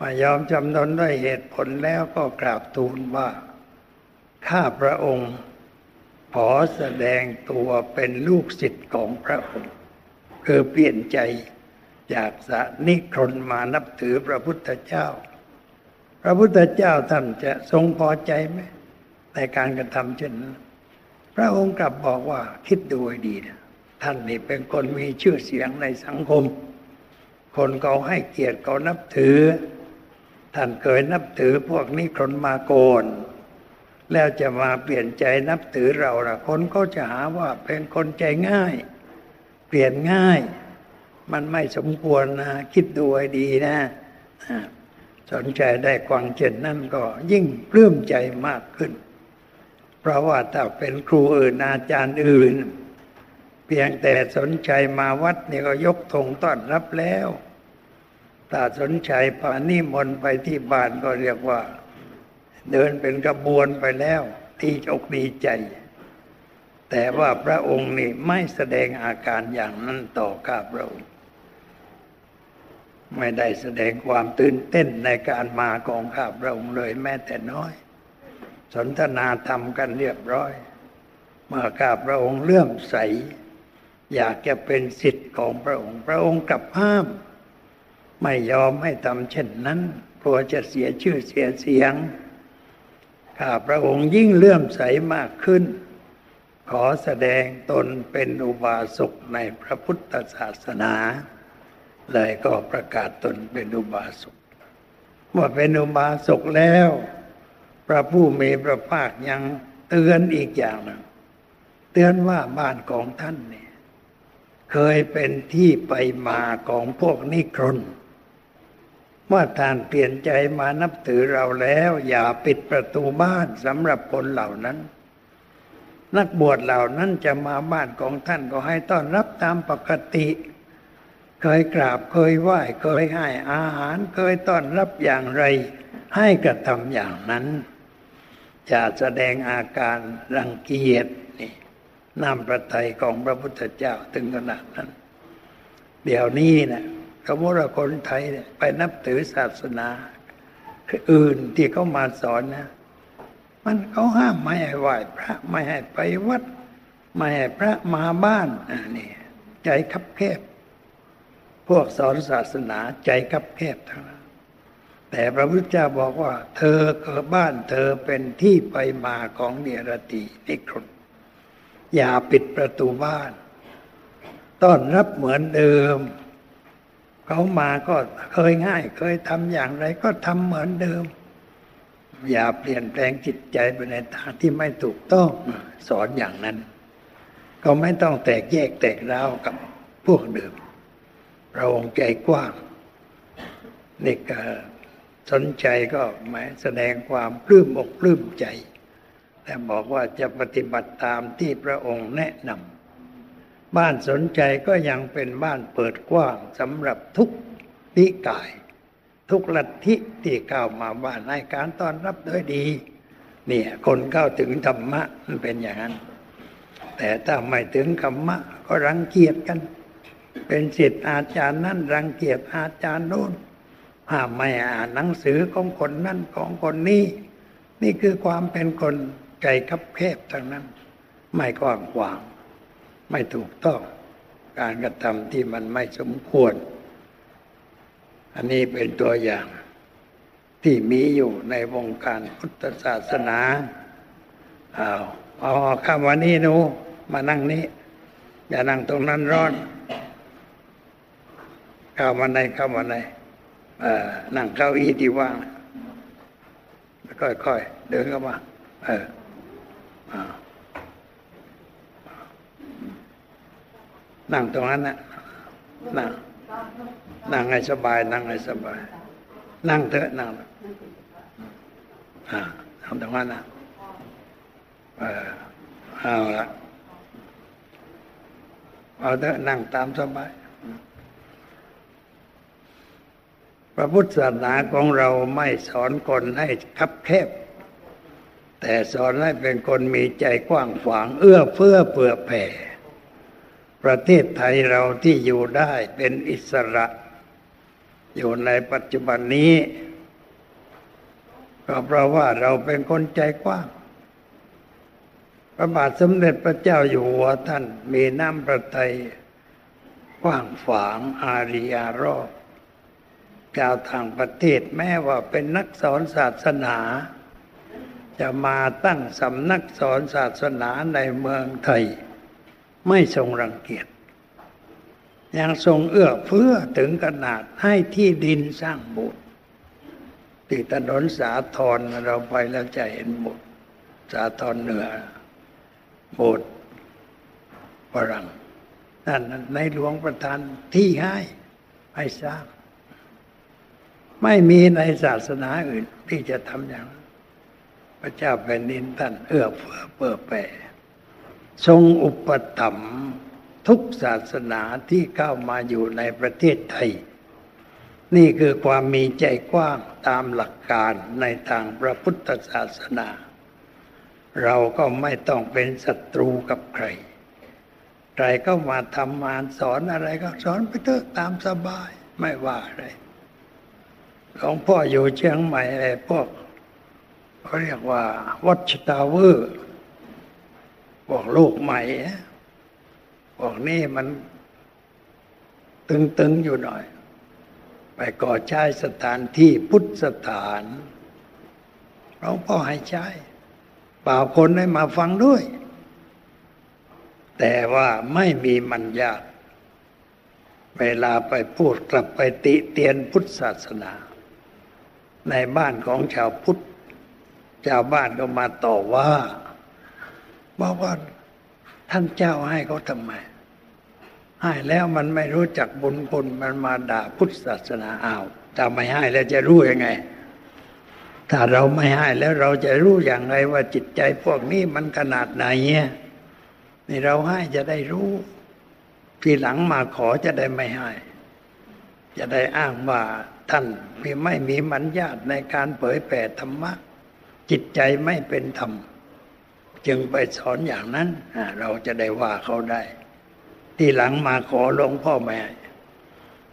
มายอมจำนนด้วยเหตุผลแล้วก็กราบทูลว่า ข้าพระองค์ ขอแสดงตัวเป็นลูกศิษย์ของพระองค์คือเปลี่ยนใจจากสนิครนมานับถือพระพุทธเจ้า พระพุทธเจ้าท่านจะทรงพอใจไหมในการกระทำเช่นนั้น พระองค์กลับบอกว่าคิดดูให้ดีนะท่านนี่เป็นคนมีชื่อเสียงในสังคม คนเขาให้เกียรติเขานับถือ ท่านเคยนับถือพวกนิครนมาโกน แล้วจะมาเปลี่ยนใจนับถือเราละคนก็จะหาว่าเป็นคนใจง่าย เปลี่ยนง่าย มันไม่สมควรนะ คิดดูให้ดีนะสนใจได้กวางเจนนั่นก็ยิ่งปลื้มใจมากขึ้น เพราะว่าถ้าเป็นครูอื่นอาจารย์อื่น เพียงแต่สนใจมาวัดนี่ก็ยกธงต้อนรับแล้ว ถ้าสนใจพานิมนต์ไปที่บ้านก็เรียกว่า เดินเป็นกระบวนไปแล้วที่อกดีใจ แต่ว่าพระองค์นี่ไม่แสดงอาการอย่างนั้นต่อข้าพระองค์ ไม่ได้แสดงความตื่นเต้นในการมาของข้าพระองค์เลยแม้แต่น้อย สนทนาธรรมกันเรียบร้อย เมื่อข้าพระองค์เลื่อมใส อยากจะเป็นสิทธิ์ของพระองค์ พระองค์กลับห้าม ไม่ยอมให้ทำเช่นนั้นกลัวจะเสียชื่อเสียเสียง ข้าพระองค์ยิ่งเลื่อมใสมากขึ้น ขอแสดงตนเป็นอุบาสกในพระพุทธศาสนา เลยก็ประกาศตนเป็นอุบาสกเมื่อเป็นอุบาสกแล้ว พระผู้มีพระภาคยังเตือนอีกอย่างหนึ่งเตือนว่าบ้านของท่านเนี่ย เคยเป็นที่ไปมาของพวกนิครน มื่อท่านเปลี่ยนใจมานับถือเราแล้ว อย่าปิดประตูบ้านสำหรับคนเหล่านั้น นักบวชเหล่านั้นจะมาบ้านของท่านก็ให้ต้อนรับตามปกติ เคยกราบเคยไหว้เคยให้อาหารเคยต้อนรับอย่างไร ให้กระทำอย่างนั้นจะแสดงอาการรังเกียจนี่นำประทัยของพระพุทธเจ้าถึงขนาดนั้น เดี๋ยวนี้นะ สมมติว่าคนไทยไปนับถือศาสนาอื่นที่เขามาสอนนะ มันเขาห้ามไม่ให้ไหว้พระไม่ให้ไปวัด ไม่ให้พระมาบ้านนี่ใจคับแคบ พวกสอนศาสนาใจคับแคบทั้งนั้นแต่พระพุทธเจ้าบอกว่า เธอเกิดบ้านเธอเป็นที่ไปมาของเนรตินิครนอย่าปิดประตูบ้าน ต้อนรับเหมือนเดิม เขามาก็เคยง่าย เคยทำอย่างไรก็ทำเหมือนเดิม อย่าเปลี่ยนแปลงจิตใจไปในทางที่ไม่ถูกต้องสอนอย่างนั้น ก็ไม่ต้องแตกแยกแตกร้าวกับพวกเดิมเราองใจกว้างนี่ก็สนใจก็หมายแสดงความปลื้มอกปลื้มใจ แต่บอกว่าจะปฏิบัติตามที่พระองค์แนะนำ บ้านสนใจก็ยังเป็นบ้านเปิดกว้างสำหรับทุกนิกาย ทุกลัทธิที่เข้ามาบ้านให้การต้อนรับด้วยดี เนี่ยคนเข้าถึงธรรมะมันเป็นอย่างนั้น แต่ถ้าไม่ถึงธรรมะก็รังเกียจกัน เป็นศิษย์อาจารย์นั่นรังเกียจอาจารย์โน้นห้ามไม่อ่านหนังสือของคนนั่นของคนนี้นี่คือความเป็นคนใจคับแคบทั้งนั้น ไม่กว้างขวาง ไม่ถูกต้อง การกระทำที่มันไม่สมควร อันนี้เป็นตัวอย่างที่มีอยู่ในวงการพุทธศาสนาเอาเอาข้าวันนี้หนูมานั่งนี้ อย่านั่งตรงนั้นร้อนเข้ามาในเข้ามาในนั่งเก้าอี้ที่ว่างค่อยๆเดินเข้ามาเออ นั่งตรงนั้นนะนั่งนั่งให้สบาย นั่งให้สบาย นั่งเถอะนั่งอ่าทำตรงนั้นนะเออเอาละเอาเถอะนั่งตามสบาย พระพุทธศาสนาของเราไม่สอนคนให้คับแคบ แต่สอนให้เป็นคนมีใจกว้างขวาง เอื้อเฟื้อเผื่อแผ่ ประเทศไทยเราที่อยู่ได้เป็นอิสระ อยู่ในปัจจุบันนี้ก็เพราะว่าเราเป็นคนใจกว้าง พระบาทสมเด็จพระเจ้าอยู่หัวท่านมีน้ำประทัยกว้างขวางอารีอารอบชาวทางประเทศแม้ว่าเป็นนักสอนศาสนา จะมาตั้งสำนักสอนศาสนาในเมืองไทย ไม่ทรงรังเกียจยังทรงเอื้อเฟื้อถึงขนาดให้ที่ดินสร้างโบสถ์ติดถนนสาทรเราไปแล้วจะเห็นโบสถ์สาทรเหนือโบสถ์ฝรั่งนั่นในหลวงประทานที่ให้ให้สร้าง ไม่มีในศาสนาอื่นที่จะทำอย่าง พระเจ้าแผ่นดินท่านเอื้อเฟื้อเปื้อแผ่ ทรงอุปถัมภ์ทุกศาสนาที่เข้ามาอยู่ในประเทศไทย นี่คือความมีใจกว้างตามหลักการในทางพระพุทธศาสนา เราก็ไม่ต้องเป็นศัตรูกับใคร ใครก็มาทำงานสอนอะไรก็สอนไปเถอะตามสบายไม่ว่าอะไรหลวงพ่ออยู่เชียงใหม่ไอ้พวกเขาเรียกว่าวัชตาเวอร์ วกลูกใหม่พวกนี้มันตึงๆอยู่หน่อย ไปก่อใช้สถานที่พุทธสถานหลวงพ่อให้ใช้เปล่าคนให้มาฟังด้วย แต่ว่าไม่มีมัญญาตเวลาไปพูดกลับไปติเตียนพุทธศาสนา ในบ้านของชาวพุทธ ชาวบ้านก็มาต่อว่า บอกว่าท่านเจ้าให้เขาทำไม ให้แล้วมันไม่รู้จักบุญคุณมันมาด่าพุทธศาสนาอ้าวถ้าไม่ให้แล้วจะรู้ยังไง ถ้าเราไม่ให้แล้วเราจะรู้อย่างไรว่าจิตใจพวกนี้มันขนาดไหนเนี่ยนี่เราให้จะได้รู้ ทีหลังมาขอจะได้ไม่ให้ จะได้อ้างว่าท่านไม่มีมัญญาตในการเผยแผ่ธรรมะ จิตใจไม่เป็นธรรม จึงไปสอนอย่างนั้น เราจะได้ว่าเขาได้ ที่หลังมาขอหลวงพ่อแม่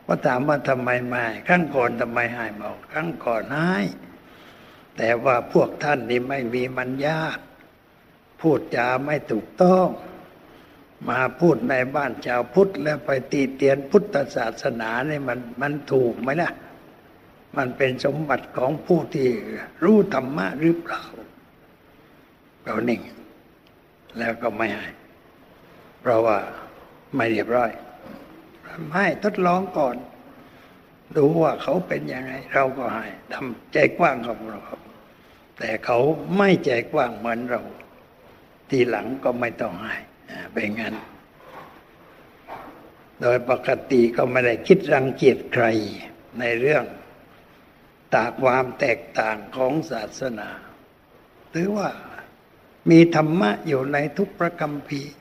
ว่าถามว่าทำไมไม่ครั้งก่อนทำไมหายเมาครั้งก่อนหายแต่ว่าพวกท่านนี่ไม่มีมัญญาตพูดจาไม่ถูกต้อง มาพูดในบ้านชาวพุทธแล้วไปตีเตียนพุทธศาสนาเนี่ยมันมันถูกไหมล่ะมันเป็นสมบัติของผู้ที่รู้ธรรมะหรือเปล่าเราหนิ่ง แล้วก็ไม่ให้ เพราะว่าไม่เรียบร้อยให้ทดลองก่อน ดูว่าเขาเป็นยังไง เราก็ให้ทำใจกว้างของเราแต่เขาไม่ใจกว้างเหมือนเรา ทีหลังก็ไม่ต้องให้เป็นงั้น โดยปกติก็ไม่ได้คิดรังเกียจใครในเรื่องตากความแตกต่างของศาสนา ถือว่า มีธรรมะอยู่ในทุกประคัมภีร์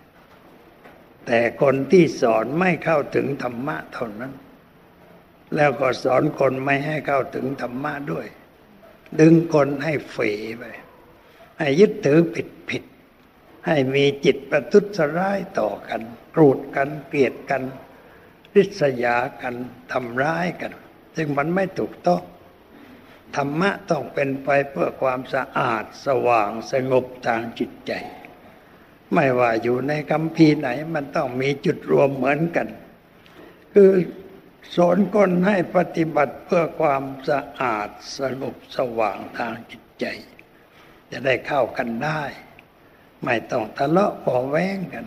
แต่คนที่สอนไม่เข้าถึงธรรมะเท่านั้น แล้วก็สอนคนไม่ให้เข้าถึงธรรมะด้วย ดึงคนให้ฝีไป ให้ยึดถือผิดผิด ให้มีจิตประทุษร้ายต่อกันโกรธกันเกลียดกันริษยากันทำร้ายกัน ซึ่งมันไม่ถูกต้อง ธรรมะต้องเป็นไปเพื่อความสะอาดสว่างสงบทางจิตใจ ไม่ว่าอยู่ในคำพีไหนมันต้องมีจุดรวมเหมือนกัน คือสอนคนให้ปฏิบัติเพื่อความสะอาดสงบสว่างทางจิตใจ จะได้เข้ากันได้ ไม่ต้องทะเลาะปอแว้งกัน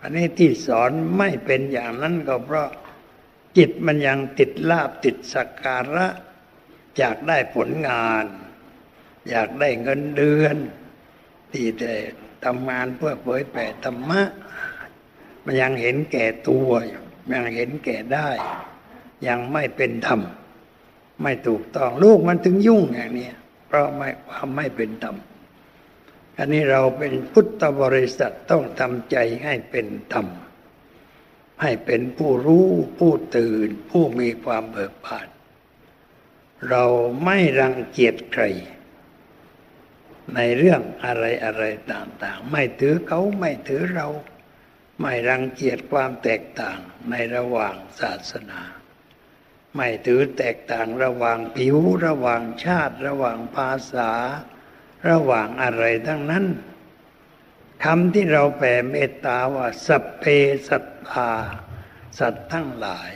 อันนี้ที่สอนไม่เป็นอย่างนั้นก็เพราะจิตมันยังติดลาบติดสักการะ อยากได้ผลงาน อยากได้เงินเดือนที่แต่ทำงานเพื่อเผยแผ่ธรรมะ มันยังเห็นแก่ตัวยังเห็นแก่ได้ ยังไม่เป็นธรรม ไม่ถูกต้องลูกมันถึงยุ่งอย่างนี้เพราะไม่ความไม่เป็นธรรมอันนี้เราเป็นพุทธบริษัทต้องทำใจให้เป็นธรรม ให้เป็นผู้รู้ผู้ตื่น ผู้มีความเบิกบาน เราไม่รังเกียจใคร ในเรื่องอะไรอะไรต่าง ๆ ไม่ถือเขาไม่ถือเรา ไม่รังเกียจความแตกต่างในระหว่างศาสนา ไม่ถือแตกต่างระหว่างผิวระหว่างชาติ ระหว่างภาษา ระหว่างอะไรทั้งนั้นคำที่เราแผ่เมตตาว่าสัพเพสัตตาสัตว์ทั้งหลาย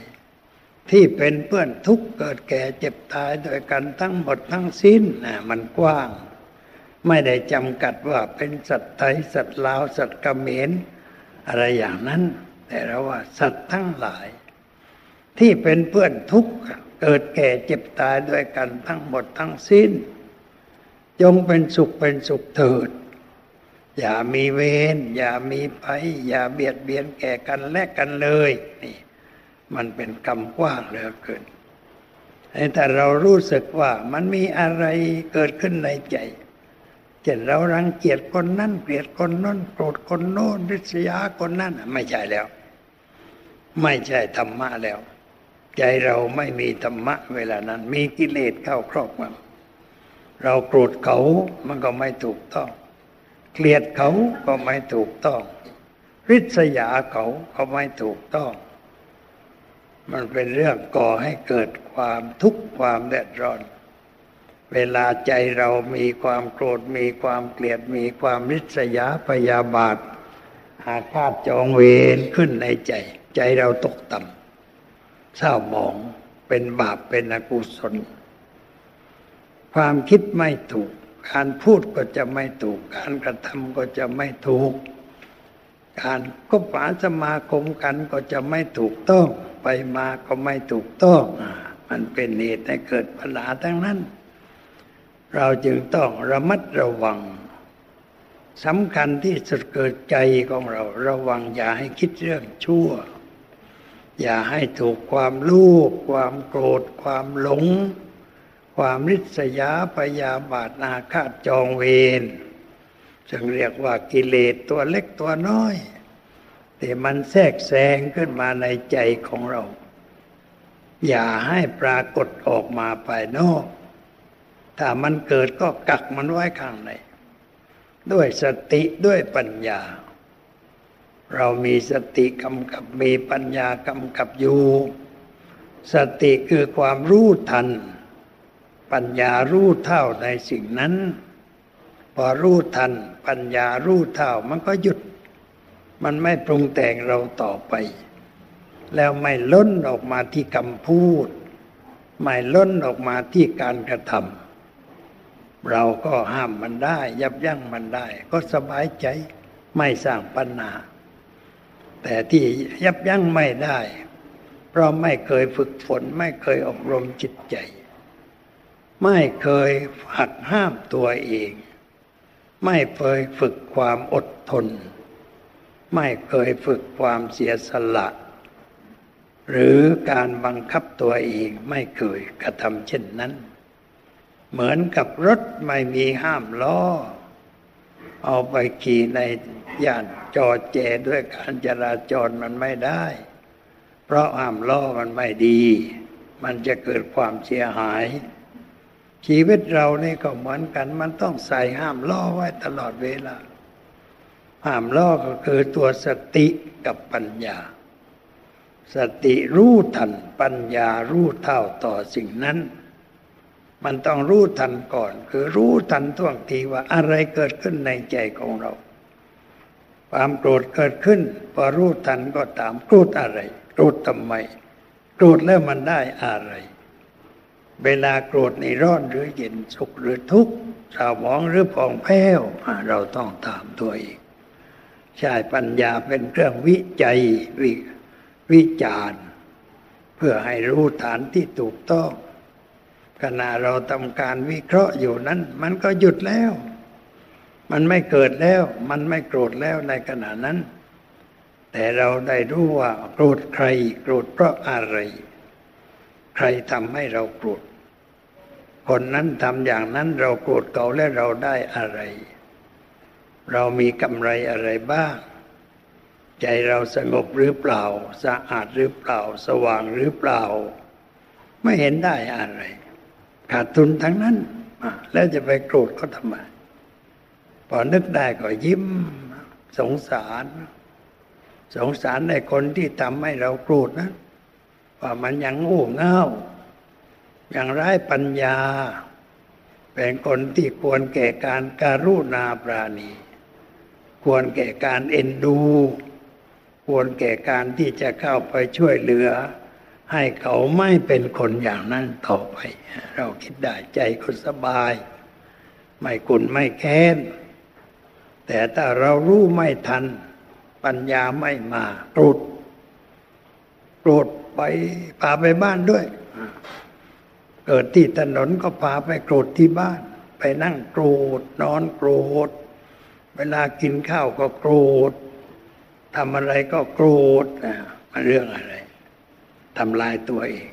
ที่เป็นเพื่อนทุกข์เกิดแก่เจ็บตายโดยกันทั้งหมดทั้งสิ้นนะมันกว้าง ไม่ได้จำกัดว่าเป็นสัตว์ไทยสัตว์ลาวสัตว์กเมนอะไรอย่างนั้น แต่เราว่าสัตว์ทั้งหลาย ที่เป็นเพื่อนทุกข์เกิดแก่เจ็บตายด้วยกันทั้งหมดทั้งสิ้น จงเป็นสุขเป็นสุขเถิด อย่ามีเวรอย่ามีภัยอย่าเบียดเบียนแก่กันและกันเลยนี่ มันเป็นกรรมกว้างเหลือเกินแต่เรารู้สึกว่ามันมีอะไรเกิดขึ้นในใจเช่นเรารังเกียจคนนั้นเกลียดคนนั้นโกรธคนโน้นริษยาคนนั้นไม่ใช่แล้ว ไม่ใช่ธรรมะแล้ว ใจเราไม่มีธรรมะเวลานั้น มีกิเลสเข้าครอบงำเราโกรธเขามันก็ไม่ถูกต้อง เกลียดเขาก็ไม่ถูกต้อง ริษยาเขาก็ไม่ถูกต้อง มันเป็นเรื่องก่อให้เกิดความทุกข์ความเดือดร้อน เวลาใจเรามีความโกรธมีความเกลียดมีความริษยาพยาบาท อาฆาตจองเวรขึ้นในใจ ใจเราตกต่ำเศร้าหมองเป็นบาปเป็นอกุศล ความคิดไม่ถูก การพูดก็จะไม่ถูก การกระทำก็จะไม่ถูก การก็ปาสมาคมกันก็จะไม่ถูกต้อง ไปมาก็ไม่ถูกต้อง มันเป็นเหตุให้เกิดปัญหาทั้งนั้น เราจึงต้องระมัดระวังสำคัญที่สุดเกิดใจของเราระวังอย่าให้คิดเรื่องชั่ว อย่าให้ถูกความลูก ความโกรธ ความหลง ความริษยาพยาบาทนาคาตจองเวร จึงเรียกว่ากิเลสตัวเล็กตัวน้อย แต่มันแทรกแซงขึ้นมาในใจของเรา อย่าให้ปรากฏออกมาภายนอก ถ้ามันเกิดก็กักมันไว้ข้างใน ด้วยสติด้วยปัญญา เรามีสติกำกับมีปัญญากำกับอยู่ สติคือความรู้ทัน ปัญญารู้เท่าในสิ่งนั้น พอรู้ทันปัญญารู้เท่ามันก็หยุด มันไม่ปรุงแต่งเราต่อไป แล้วไม่ล้นออกมาที่คำพูด ไม่ล้นออกมาที่การกระทำเราก็ห้ามมันได้ ยับยั้งมันได้ ก็สบายใจไม่สร้างปัญหา แต่ที่ยับยั้งไม่ได้ เพราะไม่เคยฝึกฝน ไม่เคยอบรมจิตใจ ไม่เคยหักห้ามตัวเอง ไม่เคยฝึกความอดทน ไม่เคยฝึกความเสียสละ หรือการบังคับตัวเองไม่เคยกระทำเช่นนั้น เหมือนกับรถไม่มีห้ามล้อ เอาไปขี่ในย่านจอแจด้วยการจราจรมันไม่ได้ เพราะห้ามล้อมันไม่ดี มันจะเกิดความเสียหาย ชีวิตเรานี่ก็เหมือนกัน มันต้องใส่ห้ามล้อไว้ตลอดเวลา ห้ามล้อก็คือตัวสติกับปัญญา สติรู้ทันปัญญารู้เท่าต่อสิ่งนั้น มันต้องรู้ทันก่อน คือรู้ทันท่วงทีว่าอะไรเกิดขึ้นในใจของเรา ความโกรธเกิดขึ้น พอรู้ทันก็ตามโกรธอะไรโกรธทำไมโกรธแล้วมันได้อะไร เวลาโกรธในร้อนหรือเย็นสุขหรือทุกข์สาวองหรือผ่องแผ้วเราต้องตามตัวเองใช่ปัญญาเป็นเครื่องวิจัยวิวิจารณ์ เพื่อให้รู้ฐานที่ถูกต้องขณะเราทำการวิเคราะห์อยู่นั้น มันก็หยุดแล้ว มันไม่เกิดแล้ว มันไม่โกรธแล้วในขณะนั้น แต่เราได้รู้ว่าโกรธใคร โกรธเพราะอะไร ใครทำให้เราโกรธ คนนั้นทำอย่างนั้นเราโกรธเขาและเราได้อะไร เรามีกำไรอะไรบ้าง ใจเราสงบหรือเปล่า สะอาดหรือเปล่า สว่างหรือเปล่า ไม่เห็นได้อะไร ขาดทุนทั้งนั้น แล้วจะไปโกรธเขาทำไมพอนึกได้ก็ยิ้ม สงสาร สงสารในคนที่ทำให้เราโกรธนะว่ามันยังโง่เง่า อยังไร้ปัญญา เป็นคนที่ควรแก่การการุณาปราณี ควรแก่การเอ็นดู ควรแก่การที่จะเข้าไปช่วยเหลือ ให้เขาไม่เป็นคนอย่างนั้นต่อไป เราคิดได้ใจก็สบาย ไม่กุนไม่แค้น แต่ถ้าเรารู้ไม่ทัน ปัญญาไม่มาโกรธโกรธไปพาไปบ้านด้วย เกิดที่ถนนก็พาไปโกรธที่บ้าน ไปนั่งโกรธนอนโกรธ เวลากินข้าวก็โกรธทำอะไรก็โกรธมันเรื่องอะไรทำลายตัวเอง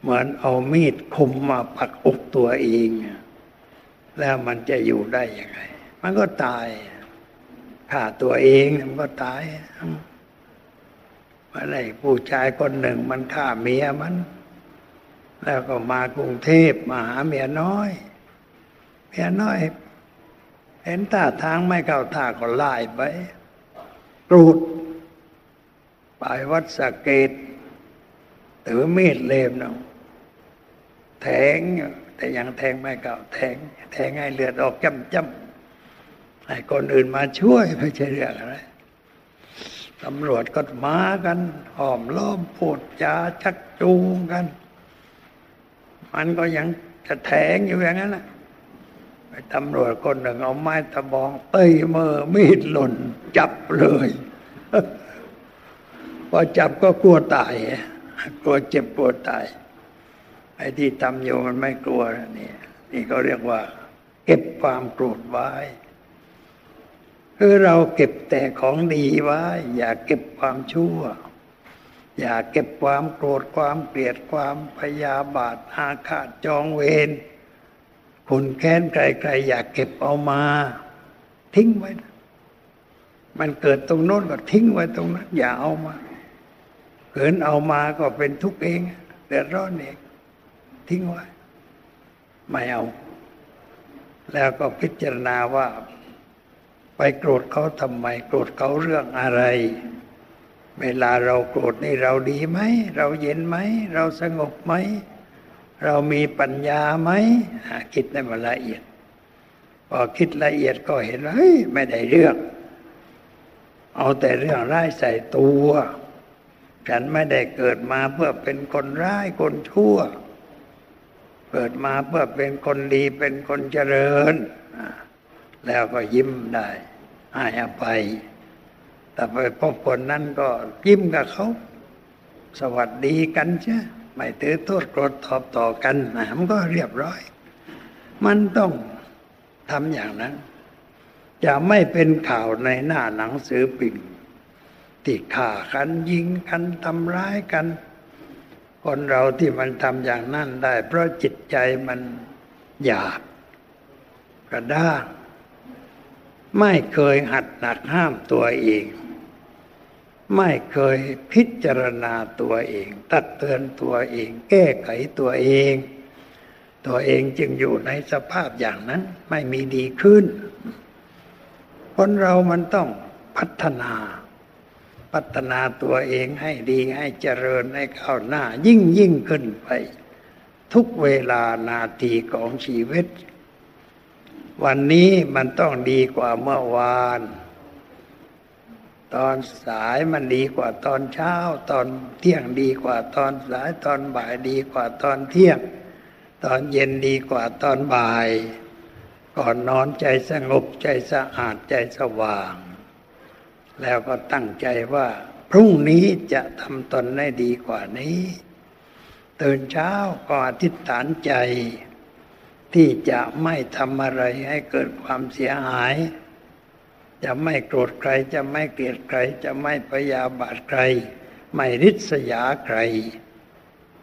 เหมือนเอามีดคมมาปักอกตัวเอง แล้วมันจะอยู่ได้ยังไง มันก็ตายฆ่าตัวเองมันก็ตายอะไรผู้ชายคนหนึ่งมันฆ่าเมียมัน แล้วก็มากรุงเทพมาหาเมียน้อย เมียน้อย เห็นท่าทางไม่เข้าท่าก็ไล่ไปกรูดไปวัดสะเกตถือมีดเล่มเนาะแทงแต่ยังแทงไม่เก่าแทง แทงให้เลือดออกจำจำให้คนอื่นมาช่วยไม่ใช่เรื่องอะไรตำรวจก็มากันหอมล้อมพูดจาชักจูงกัน มันก็ยังจะแทงอยู่อย่างนั้นแหละตำรวจคนหนึ่งเอาไม้ตะบองเต้ยมือมีดหล่น จับเลยพอจับก็กลัวตายกลัวเจ็บกลัวตาย ไอ้ที่ทำอยู่มันไม่กลัวนี่นี่เขาเรียกว่า เก็บความโกรธไว้คือเราเก็บแต่ของดีไว้ อย่าเก็บความชั่ว อย่าเก็บความโกรธความเกลียดความพยาบาทอาฆาตจองเวรคุณแค้นใครๆ อยากเก็บเอามา ทิ้งไว้ มันเกิดตรงโน้นก็ทิ้งไว้ตรงนั้น อย่าเอามาเกินเอามาก็เป็นทุกข์เองเดือดร้อนเองทิ้งไว้ ไม่เอา แล้วก็พิจารณาว่า ไปโกรธเขาทำไม โกรธเขาเรื่องอะไร เวลาเราโกรธนี่เราดีไหม เราเย็นไหม เราสงบไหม เรามีปัญญาไหมคิดในมันละเอียด พอคิดละเอียดก็เห็นเฮ้ยไม่ได้เรื่อง เอาแต่เรื่องร้ายใส่ตัว ฉันไม่ได้เกิดมาเพื่อเป็นคนร้ายคนชั่ว เกิดมาเพื่อเป็นคนดีเป็นคนเจริญ แล้วก็ยิ้มได้ให้อภัย แต่ไปพบคนนั้นก็ยิ้มกับเขา สวัสดีกันใช่ไม่ถือโทษโกรธตอบต่อกันมันก็เรียบร้อย มันต้องทำอย่างนั้น จะไม่เป็นข่าวในหน้าหนังสือพิมพ์ที่ฆ่ากันยิงกันทำร้ายกัน คนเราที่มันทำอย่างนั้นได้ เพราะจิตใจมันหยาบกระด้างไม่เคยหัดหนักห้ามตัวเอง ไม่เคยพิจารณาตัวเอง ตัดเตือนตัวเอง แก้ไขตัวเอง ตัวเองจึงอยู่ในสภาพอย่างนั้นไม่มีดีขึ้น คนเรามันต้องพัฒนา พัฒนาตัวเองให้ดีให้เจริญให้เข้าหน้า ยิ่งยิ่งขึ้นไป ทุกเวลานาทีของชีวิต วันนี้มันต้องดีกว่าเมื่อวาน ตอนสายมันดีกว่าตอนเช้า ตอนเที่ยงดีกว่าตอนสายตอนบ่ายดีกว่าตอนเที่ยง ตอนเย็นดีกว่าตอนบ่าย ก่อนนอนใจสงบใจสะอาดใจสว่าง แล้วก็ตั้งใจว่าพรุ่งนี้จะทำตนได้ดีกว่านี้ตื่นเช้าก็อธิษฐานใจ ที่จะไม่ทำอะไรให้เกิดความเสียหาย จะไม่โกรธใครจะไม่เกลียดใคร จะไม่พยาบาทใคร ไม่ริษยาใคร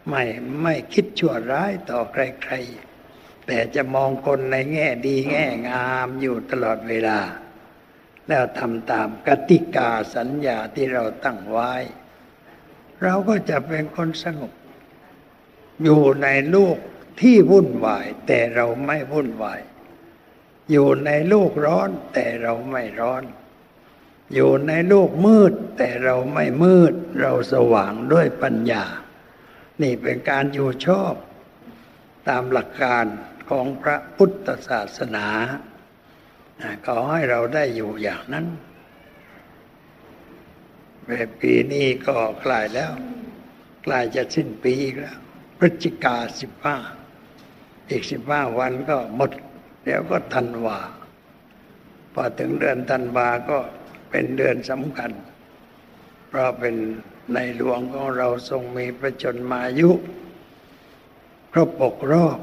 ไม่ไม่คิดชั่วร้ายต่อใครๆ แต่จะมองคนในแง่ดีแง่งามอยู่ตลอดเวลา แล้วทำตามกติกาสัญญาที่เราตั้งไว้ เราก็จะเป็นคนสงบ อยู่ในโลกที่วุ่นวาย แต่เราไม่วุ่นวาย อยู่ในโลกร้อนแต่เราไม่ร้อน อยู่ในโลกมืด แต่เราไม่มืด เราสว่างด้วยปัญญา นี่เป็นการอยู่ชอบ ตามหลักการของพระพุทธศาสนาขอให้เราได้อยู่อย่างนั้นแบบปีนี้ก็ใกล้แล้วใกล้จะสิ้นปีอีกแล้วพฤศจิกาสิบห้าอีกสิบห้าวันก็หมด เดี๋ยวก็ธันวา พอถึงเดือนธันวาก็เป็นเดือนสำคัญ เพราะเป็นในหลวงของเราทรงมีประชนมายุครบปกรอบ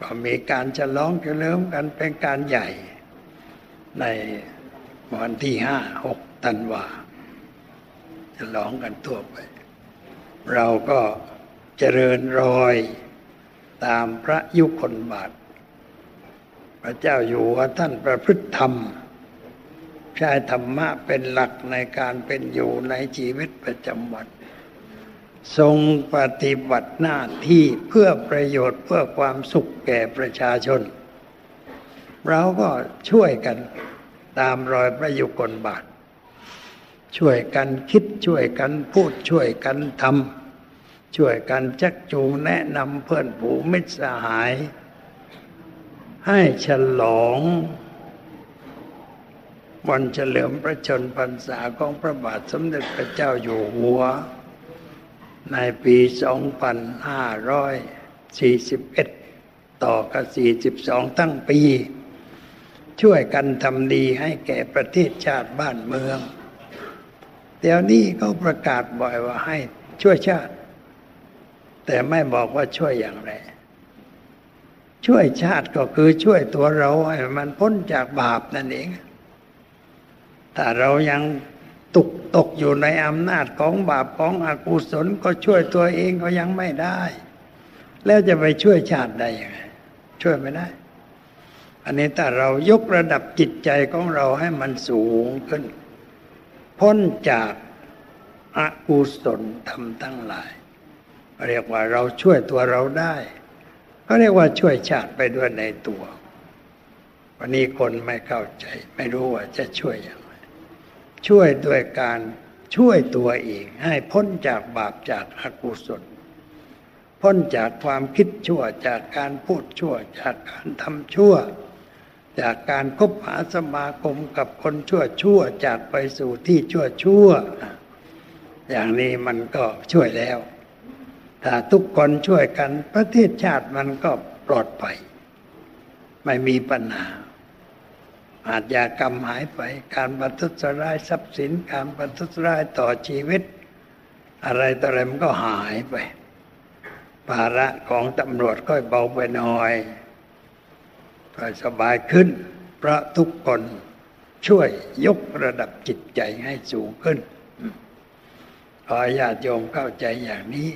ก็มีการฉลองเฉลิมกันเป็นการใหญ่ ในวันที่ห้าหกตันวาฉลองกันทั่วไป เราก็เจริญรอยตามพระยุคลบาท พระเจ้าอยู่ว่าท่านประพฤติธรรม ใช้ธรรมะเป็นหลักในการเป็นอยู่ในชีวิตประจำวัน ทรงปฏิบัติหน้าที่เพื่อประโยชน์เพื่อความสุขแก่ประชาชน เราก็ช่วยกันตามรอยพระยุคลบาท ช่วยกันคิดช่วยกันพูดช่วยกันทำช่วยกันชักจูงแนะนำเพื่อนผูมิตรสหาย ให้ฉลองวันเฉลิมพระชนพรรษาของพระบาทสมเด็จพระเจ้าอยู่หัว ในปี 2541 ต่อกับ 42 ตั้งปี ช่วยกันทำดีให้แก่ประเทศชาติบ้านเมือง เดี๋ยวนี้เขาประกาศบ่อยว่าให้ช่วยชาติ แต่ไม่บอกว่าช่วยอย่างไร ช่วยชาติก็คือช่วยตัวเราให้มันพ้นจากบาปนั่นเองถ้าเรายังตกตกอยู่ในอำนาจของบาปของอกุศลก็ช่วยตัวเองก็ยังไม่ได้ แล้วจะไปช่วยชาติได้ยังไงช่วยไม่ได้ อันนี้ถ้าเรายกระดับจิตใจของเราให้มันสูงขึ้น พ้นจากอกุศลทำทั้งหลาย เรียกว่าเราช่วยตัวเราได้ ก็เรียกว่าช่วยชาติไปด้วยในตัว วันนี้คนไม่เข้าใจ ไม่รู้ว่าจะช่วยอย่างไรช่วยด้วยการช่วยตัวเอง ให้พ้นจากบาปจากอกุศล พ้นจากความคิดชั่วจากการพูดชั่ว จากการทำชั่ว จากการคบหาสมาคมกับคนชั่วชั่วจากไปสู่ที่ชั่วชั่ว อย่างนี้มันก็ช่วยแล้ว ถ้าทุกคนช่วยกัน ประเทศชาติมันก็ปลอดภัย ไม่มีปัญหา อาจยากรรมหายไป การบัทุสร้ายทรัพย์สิน การบัทุสร้ายต่อชีวิต อะไรต่ออะไรมันก็หายไป ภาระของตำรวจก็เบาไปหน่อยก็สบายขึ้น เพราะทุกคนช่วยยกระดับจิตใจให้สูงขึ้น ขอญาติโยมเข้าใจอย่างนี้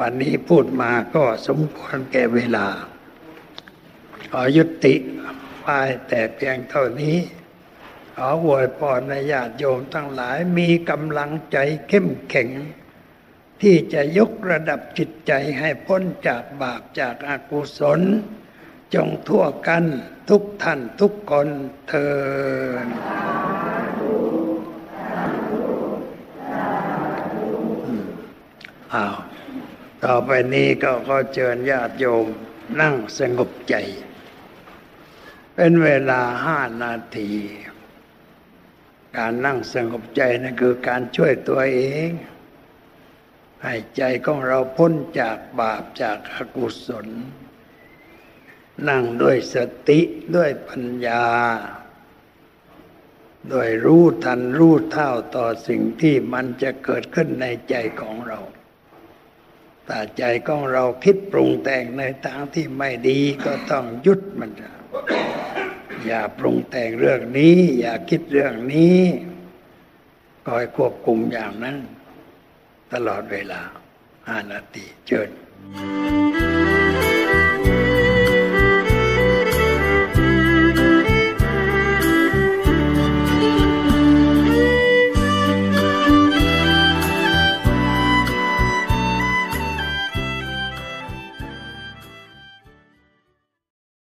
วันนี้พูดมาก็สมควรแก่เวลา ขอยุติไปแต่เพียงเท่านี้ ขออวยพรในญาติโยมทั้งหลายมีกำลังใจเข้มแข็ง ที่จะยกระดับจิตใจให้พ้นจากบาปจากอากุศล จงทั่วกันทุกท่านทุกคนเทินอ้าว ต่อไปนี้ก็ก็เชิญญาติโยมนั่งสงบใจ เป็นเวลาห้านาที การนั่งสงบใจนั่นคือการช่วยตัวเอง ให้ใจของเราพ้นจากบาปจากอกุศล นั่งด้วยสติด้วยปัญญา โดยรู้ทันรู้เท่าต่อสิ่งที่มันจะเกิดขึ้นในใจของเรา ตาใจของเราคิดปรุงแต่งในทางที่ไม่ดีก็ต้องยุดมัน อย่าปรุงแต่งเรื่องนี้ อย่าคิดเรื่องนี้คอยควบคุมอย่างนั้น ตลอดเวลาห้านาทีเชิญ